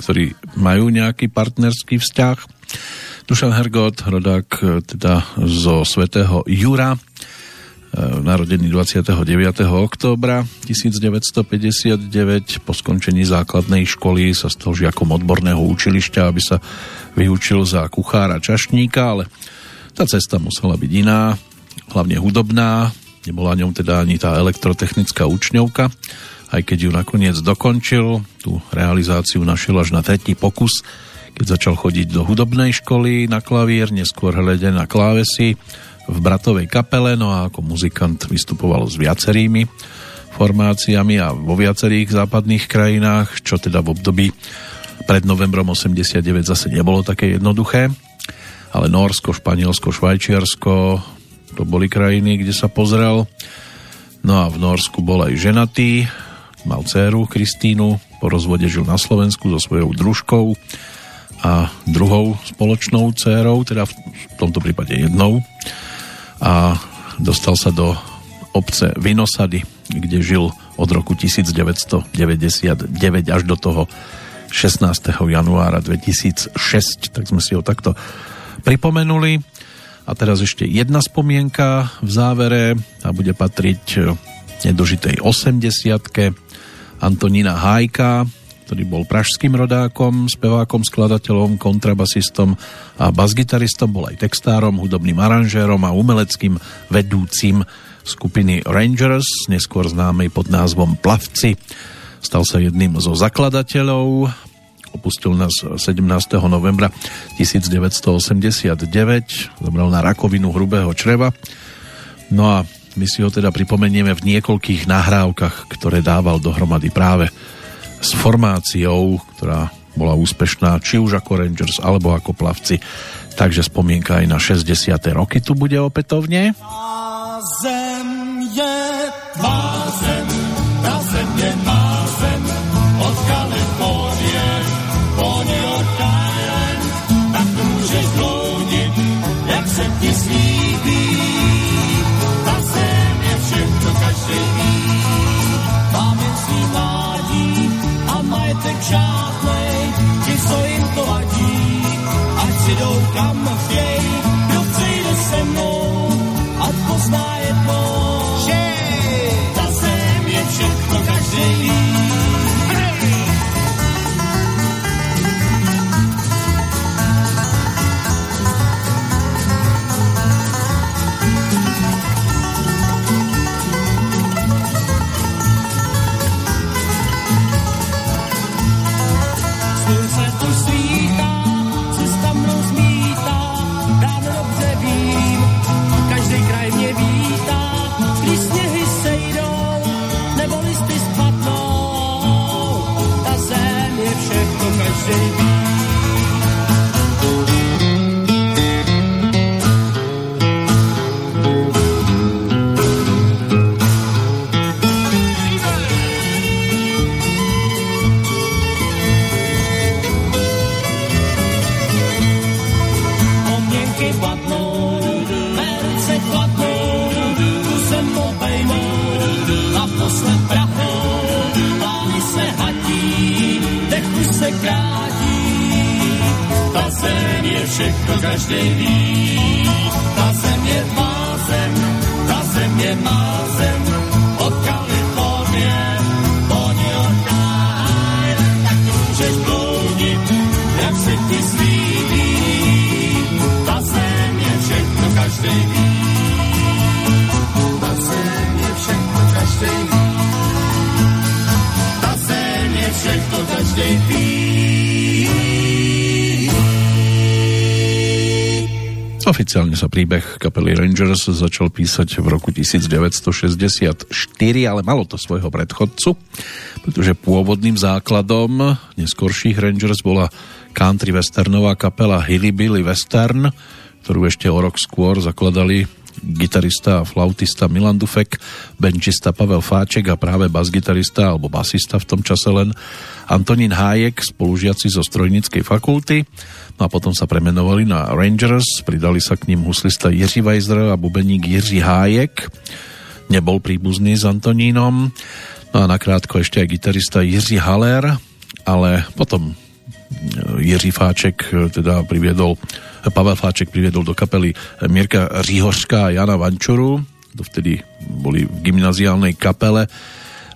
ktorí majú nejaký partnerský vzťah. Dušan Hergot, rodák e, teda zo svätého Jura, e, narodený 29. októbra 1959. Po skončení základnej školy sa stal žiakom odborného učilišťa, aby sa vyučil za kuchára čašníka, ale tá cesta musela byť iná, hlavne hudobná. Nebola ňou teda ani tá elektrotechnická učňovka, aj keď ju nakoniec dokončil. Tú realizáciu našiel až na tretí pokus, keď začal chodiť do hudobnej školy na klavír, neskôr hľade na klávesy v bratovej kapele, no a ako muzikant vystupoval s viacerými formáciami a vo viacerých západných krajinách, čo teda v období pred novembrom 89 zase nebolo také jednoduché, ale Norsko, Španielsko, Švajčiarsko, to boli krajiny, kde sa pozrel. No a v Norsku bol aj ženatý, mal dceru Kristínu, po rozvode žil na Slovensku so svojou družkou a druhou spoločnou dcérou, teda v tomto prípade jednou. A dostal sa do obce Vinosady, kde žil od roku 1999 až do toho 16. januára 2006, tak sme si ho takto pripomenuli. A teraz ešte jedna spomienka v závere a bude patriť nedožitej 80 Antonína Hájka, ktorý bol pražským rodákom, spevákom, skladateľom, kontrabasistom a basgitaristom, bol aj textárom, hudobným aranžérom a umeleckým vedúcim skupiny Rangers, neskôr známej pod názvom Plavci. Stal sa jedným zo zakladateľov, opustil nás 17. novembra 1989, zomrel na rakovinu hrubého čreva. No a my si ho teda pripomenieme v niekoľkých nahrávkach, ktoré dával dohromady práve s formáciou, ktorá bola úspešná či už ako Rangers alebo ako plavci. Takže spomienka aj na 60. roky tu bude opätovne. Má zem je má žádnej, ti, co jim to vadí, ať si jdou kam země všechno každý ví. Ta země má zem, ta země má zem, od Kalifornie po New York Island. Tak můžeš bloudit, jak se ti slíbí. Ta země všechno každý ví. Ta země všechno každý ví. Ta země všechno každý ví. Oficiálne sa príbeh kapely Rangers začal písať v roku 1964, ale malo to svojho predchodcu, pretože pôvodným základom neskorších Rangers bola country westernová kapela Hillybilly Western, ktorú ešte o rok skôr zakladali gitarista a flautista Milan Dufek, benčista Pavel Fáček a práve basgitarista alebo basista v tom čase len Antonín Hájek, spolužiaci zo strojníckej fakulty. No a potom sa premenovali na Rangers, pridali sa k ním huslista Jiří Weiser a bubeník Jiří Hájek. Nebol príbuzný s Antonínom. No a nakrátko ešte aj gitarista Jiří Haller, ale potom e, Jiří Fáček e, teda priviedol, Pavel Fáček priviedol do kapely Mirka Říhořka a Jana Vančuru, to vtedy boli v gymnaziálnej kapele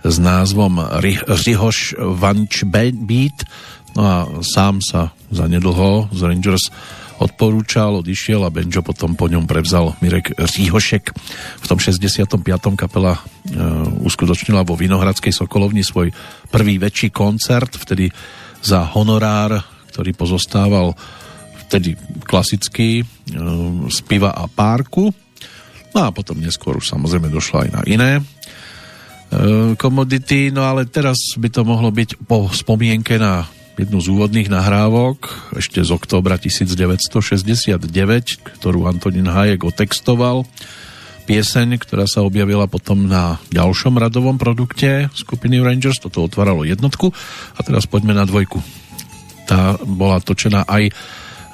s názvom Říhoš Vanč Beat No a sám sa za nedlho z Rangers odporúčal, odišiel a Benjo potom po ňom prevzal Mirek Říhošek. V tom 65. kapela e, uskutočnila vo Vinohradskej Sokolovni svoj prvý väčší koncert, vtedy za honorár, ktorý pozostával vtedy klasický e, z piva a párku. No a potom neskôr už samozrejme došlo aj na iné e, komodity, no ale teraz by to mohlo byť po spomienke na jednu z úvodných nahrávok ešte z októbra 1969, ktorú Antonín Hajek otextoval. Pieseň, ktorá sa objavila potom na ďalšom radovom produkte skupiny Rangers, toto otváralo jednotku a teraz poďme na dvojku. Tá bola točená aj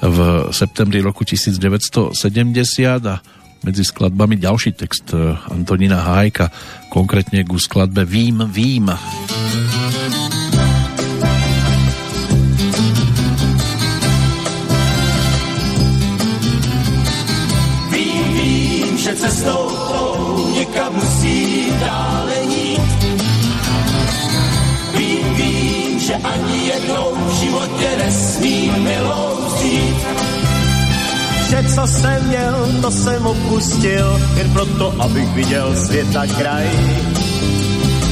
v septembri roku 1970 a medzi skladbami ďalší text Antonína Hájka, konkrétne ku skladbe Vím, vím. Vím. cestou někam co jsem měl, to jsem opustil, jen proto, abych viděl svět a kraj.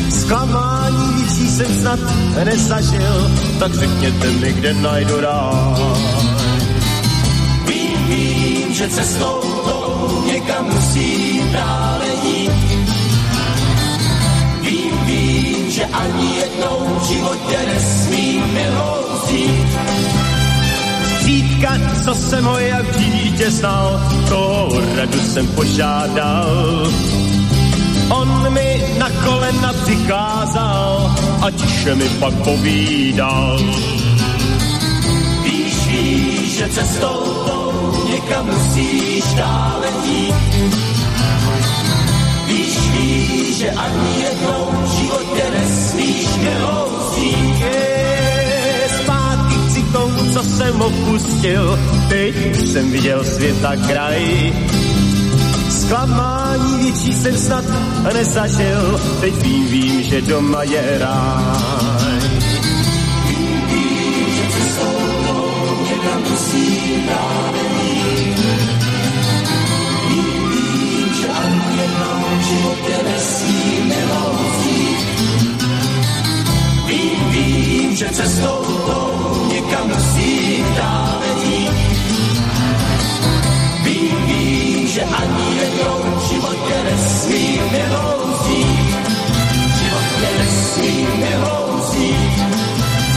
Zklamání větší jsem snad nezažil, tak řekněte mi, kde najdu ráj. Vím, že cestou někam musí dále jít. Vím, vím, že ani jednou v životě nesmím milou vzít. Řídka, co jsem ho jak dítě znal, to radu jsem požádal. On mi na kolena přikázal a tiše mi pak povídal. Víš, víš, že cestou někam musíš dále jít. Víš, víš, že ani jednou v životě nesmíš milouzít. Co jsem opustil, teď jsem viděl svět a kraj. Zklamání větší jsem snad nezažil, teď vím, vím, že doma je ráj. Vím, vím, že cestou někam musí dále životě nesmí milouzít. Vím, že cestou tou někam musím dále jít. Vím, vím, že ani jednou v životě nesmím milouzít. V životě nesmím milouzít.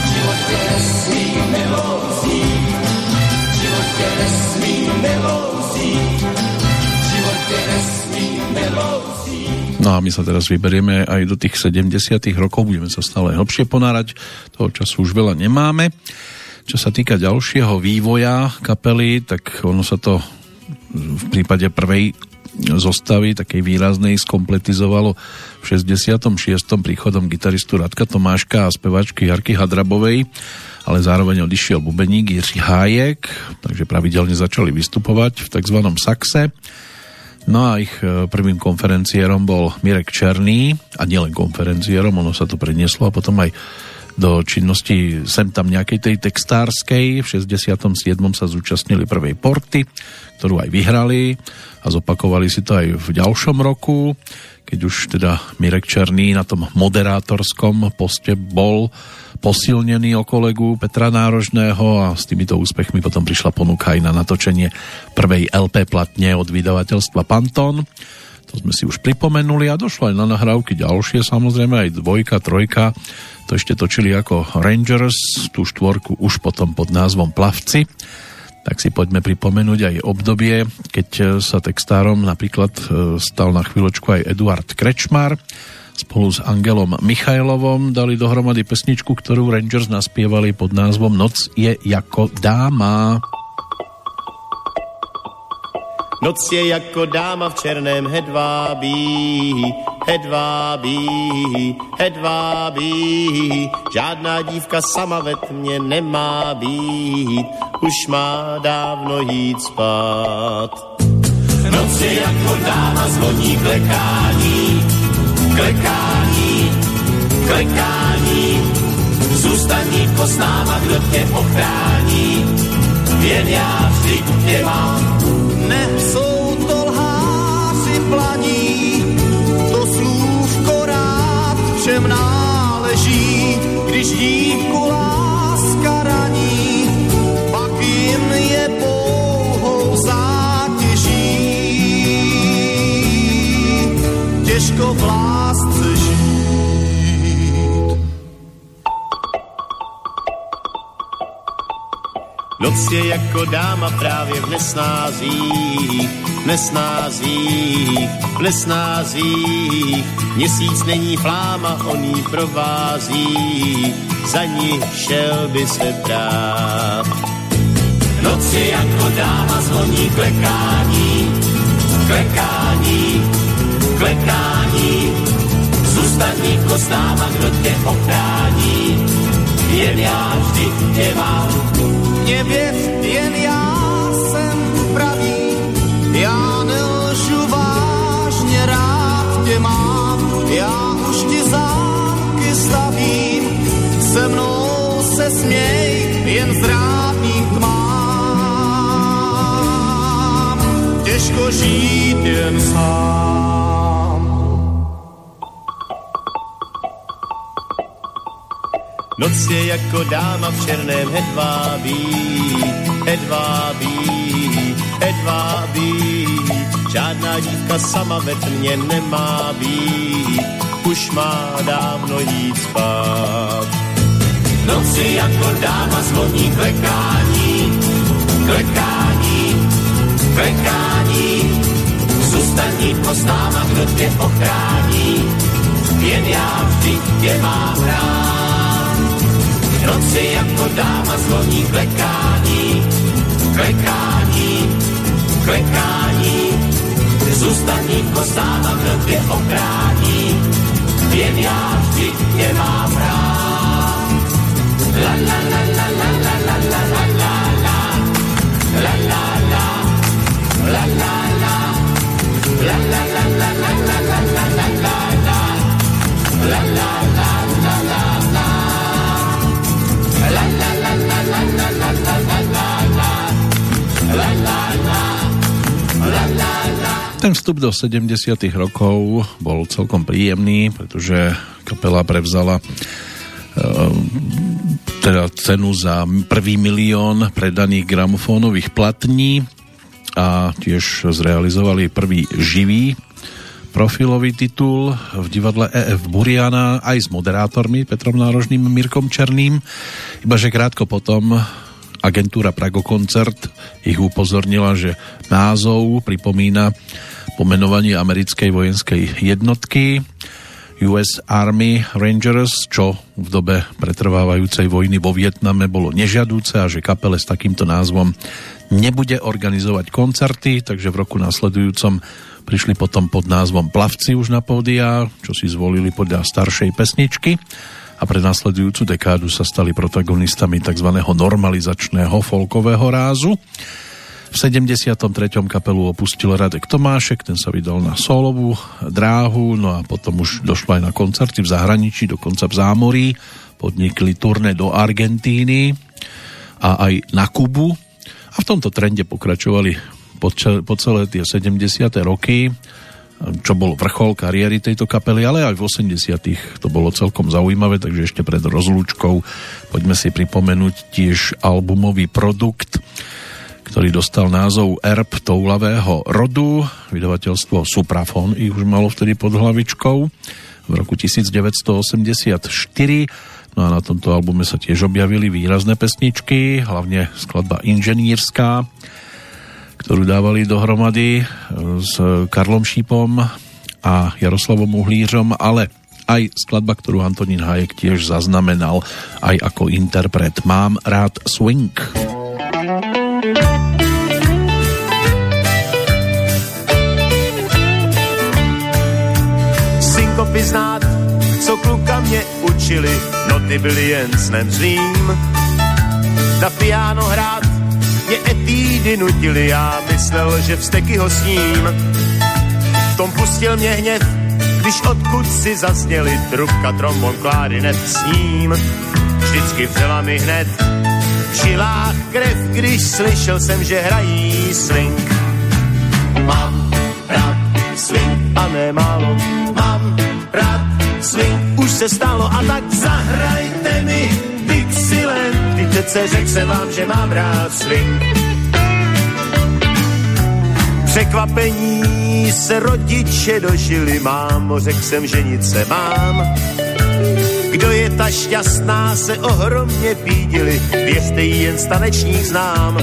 V životě nesmím milouzít. V životě nesmím milouzít. V životě nesmím milouzít. No a my sa teraz vyberieme aj do tých 70 rokov, budeme sa stále hlbšie ponárať, toho času už veľa nemáme. Čo sa týka ďalšieho vývoja kapely, tak ono sa to v prípade prvej zostavy, takej výraznej, skompletizovalo v 66. príchodom gitaristu Radka Tomáška a spevačky Jarky Hadrabovej, ale zároveň odišiel bubeník Jiří Hájek, takže pravidelne začali vystupovať v tzv. saxe. No a ich e, prvým konferenciérom bol Mirek Černý a nielen konferenciérom, ono sa to prenieslo a potom aj do činnosti sem tam nejakej tej textárskej. V 67. sa zúčastnili prvej porty, ktorú aj vyhrali a zopakovali si to aj v ďalšom roku, keď už teda Mirek Černý na tom moderátorskom poste bol posilnený o kolegu Petra Nárožného a s týmito úspechmi potom prišla ponuka aj na natočenie prvej LP platne od vydavateľstva Pantón. To sme si už pripomenuli a došlo aj na nahrávky ďalšie, samozrejme aj dvojka, trojka. To ešte točili ako Rangers, tú štvorku už potom pod názvom Plavci. Tak si poďme pripomenúť aj obdobie, keď sa textárom napríklad e, stal na chvíľočku aj Eduard Krečmar spolu s Angelom Michajlovom dali dohromady pesničku, ktorú Rangers naspievali pod názvom Noc je jako dáma. Noc je jako dáma v černém hedvábí, hedvábí, hedvábí. Žádná dívka sama ve tmě nemá být, už má dávno jít spát. Noc je jako dáma zvoní klekání, klekání, klekání. Zůstaní s náma, kdo tě ochrání, jen já vždy tě mám. Ne, jsou to lháři planí, to slůvko rád všem náleží, když dívku Těžko v lásce žít. Noc je jako dáma právě v nesnázích, v nesnázích, v nesnázích. Měsíc není fláma, on jí provází, za ní šel by se brát. Noc je jako dáma zvoní klekání, klekání, klekání. Zůstaní s náma, kdo tě ochrání, jen já vždy tě mám. Mě věř, jen já jsem pravý, já nelžu vážně, rád tě mám, já už ti zámky stavím, se mnou se směj, jen zrádným tmám. Těžko žít jen sám. Noc je jako dáma v černém hedvábí, hedvábí, hedvábí. Žádná dívka sama ve tmě nemá být, už má dávno jít spát. Noc je jako dáma zvoní klekání, klekání, klekání. Zůstaní s náma, kdo tě ochrání, jen já vždy tě mám rád. Noc je jako dáma zvoní klekání, klekání, klekání. Zůstaní náma, kdo tě ochrání, jen já vždy tě mám rád. La la la la la la la la la la la la La la la la la la la la la la la La la la la la Ten vstup do 70 rokov bol celkom príjemný, pretože kapela prevzala e, teda cenu za prvý milión predaných gramofónových platní a tiež zrealizovali prvý živý profilový titul v divadle EF Buriana aj s moderátormi Petrom Nárožným Mirkom Černým. Ibaže krátko potom agentúra Prago Koncert ich upozornila, že názov pripomína pomenovanie americkej vojenskej jednotky US Army Rangers, čo v dobe pretrvávajúcej vojny vo Vietname bolo nežiadúce a že kapele s takýmto názvom nebude organizovať koncerty, takže v roku následujúcom prišli potom pod názvom Plavci už na pódia, čo si zvolili podľa staršej pesničky a pre následujúcu dekádu sa stali protagonistami tzv. normalizačného folkového rázu. V 73. kapelu opustil Radek Tomášek, ten sa vydal na solovú dráhu, no a potom už došlo aj na koncerty v zahraničí, dokonca v zámorí, podnikli turné do Argentíny a aj na Kubu a v tomto trende pokračovali po, celé tie 70. roky čo bol vrchol kariéry tejto kapely, ale aj v 80 to bolo celkom zaujímavé, takže ešte pred rozlúčkou poďme si pripomenúť tiež albumový produkt, ktorý dostal názov Erb toulavého rodu. Vydavateľstvo Suprafon ich už malo vtedy pod hlavičkou v roku 1984. No a na tomto albume sa tiež objavili výrazné pesničky, hlavne skladba Inženýrská, ktorú dávali dohromady e, s Karlom Šípom a Jaroslavom Uhlířom, ale aj skladba, ktorú Antonín Hajek tiež zaznamenal aj ako interpret. Mám rád swing. Synkopy znát, co kluka mě učili, noty byly jen snem zlým. Na piano hrát mě etídy nutili, já myslel, že vsteky ho sním. V tom pustil mě hněv, když odkud si zazněli trubka, trombon, klarinet s ním. Vždycky vzala mi hned v žilách krev, když slyšel jsem, že hrají swing. Mám swing a nemálo, mám rád swing, už se stalo a tak zahrajte mi Dixieland přece řekl se vám, že mám rád swing. Překvapení se rodiče dožili, mám, řekl jsem, že nic se mám. Kdo je ta šťastná, se ohromně pídili, věřte jí, jen stanečník znám.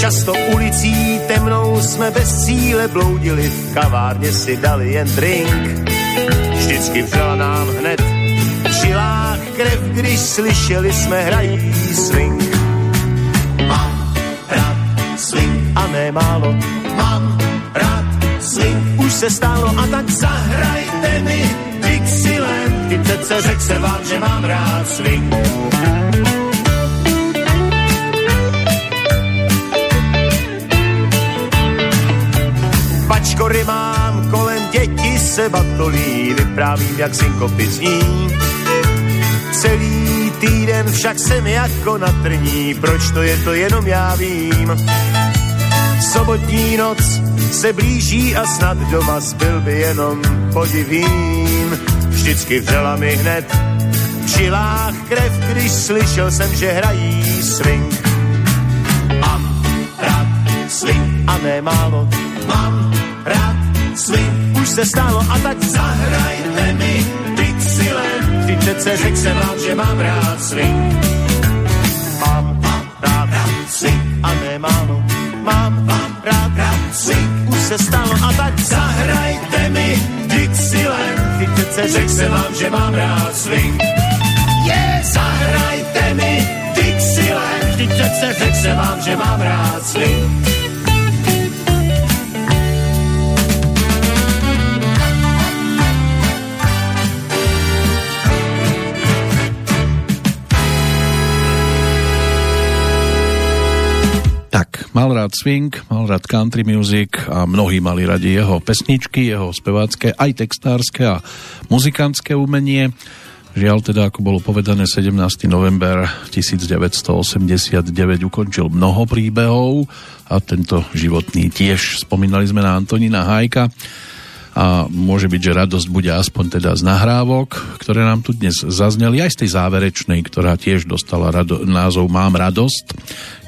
Často ulicí temnou jsme bez cíle bloudili, v kavárně si dali jen drink. Vždycky vzala nám hned žilách krev, když slyšeli jsme hrají swing. Mám rád swing a nemálo, mám rád swing, už se stalo a tak zahrajte mi Dixieland, ty přece řek se vám, že mám rád swing. Pačkory mám kolem děti se batolí, vyprávím, jak synkopy zní celý týden však jsem jako na trní, proč to je to jenom já vím. Sobotní noc se blíží a snad doma zbyl by jenom podivím. Vždycky vzala mi hned v žilách krev, když slyšel jsem, že hrají swing. Mám rád swing a nemálo, mám rád swing, už se stalo a tak zahrajte mi Dixieland ty přece řek jsem vám, že mám rád swing. Mám, mám rád, rád swing a nemálo. Mám, mám rád, rád swing. Už se stalo a tak zahrajte mi Dixieland. Ty přece řek jsem vám, že mám rád swing. Yeah, zahrajte mi Dixieland. Ty přece řek jsem vám, že mám rád swing. Mal rád swing, mal rád country music a mnohí mali radi jeho pesničky, jeho spevácké, aj textárske a muzikantské umenie. Žiaľ teda, ako bolo povedané, 17. november 1989 ukončil mnoho príbehov a tento životný tiež. Spomínali sme na Antonína Hajka a môže byť, že radosť bude aspoň teda z nahrávok, ktoré nám tu dnes zazneli, aj z tej záverečnej, ktorá tiež dostala rado- názov Mám radosť,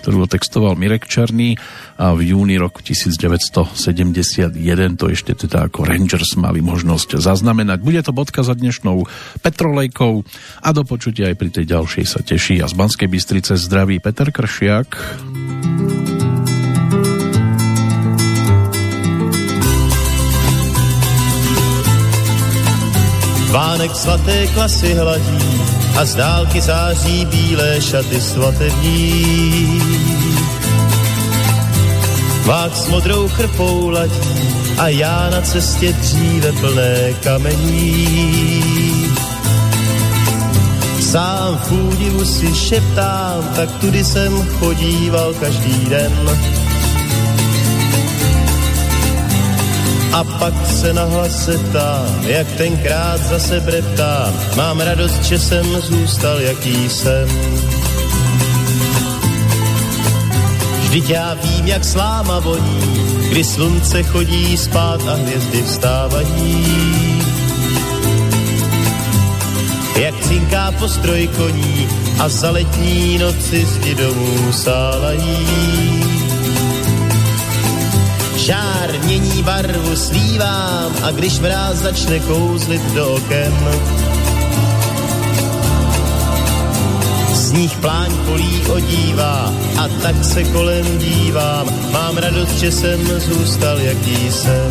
ktorú otextoval Mirek Černý a v júni roku 1971 to ešte teda ako Rangers mali možnosť zaznamenať. Bude to bodka za dnešnou Petrolejkou a do počutia aj pri tej ďalšej sa teší a z Banskej Bystrice zdraví Peter Kršiak. Vánek svaté klasy hladí a z dálky září bílé šaty svatební. Vák s modrou chrpou ladí a já na cestě dříve plné kamení. Sám v údivu si šeptám, tak tudy jsem chodíval každý den a pak se na hlase ptám, jak tenkrát zase breptám, mám radost, že jsem zůstal, jaký jsem. Vždyť já vím, jak sláma voní, kdy slunce chodí spát a hvězdy vstávají. Jak cinká postroj koní a za letní noci zdi domů sálají. Žár mění barvu slívám a když mráz začne kouzlit do oken, sníh pláň polí odívá a tak se kolem dívám. Mám radost, že jsem zůstal, jaký jsem.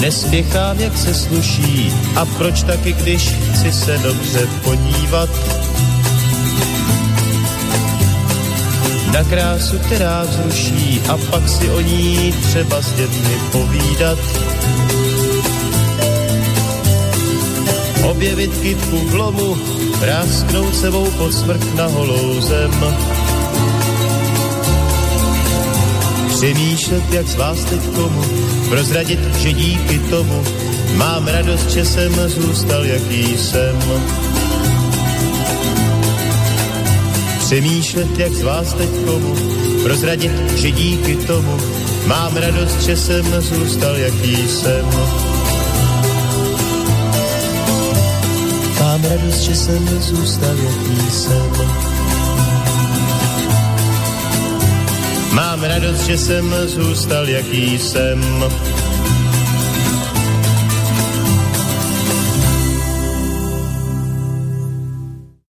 Nespěchám, jak se sluší a proč taky, když chci se dobře podívat na krásu, která vzruší a pak si o ní třeba s dětmi povídat. Objevit kytku v lomu, prásknout sebou pod smrk na holou zem. Přemýšlet, jak z vás teď komu, prozradit, že díky tomu mám radost, že jsem zůstal, jaký jsem. Přemýšlet, jak z vás teď komu, prozradit, že díky tomu mám radost, že jsem zůstal, jaký jsem. Mám radost, že jsem zůstal, jaký jsem. Mám radost, že jsem zůstal, jaký jsem.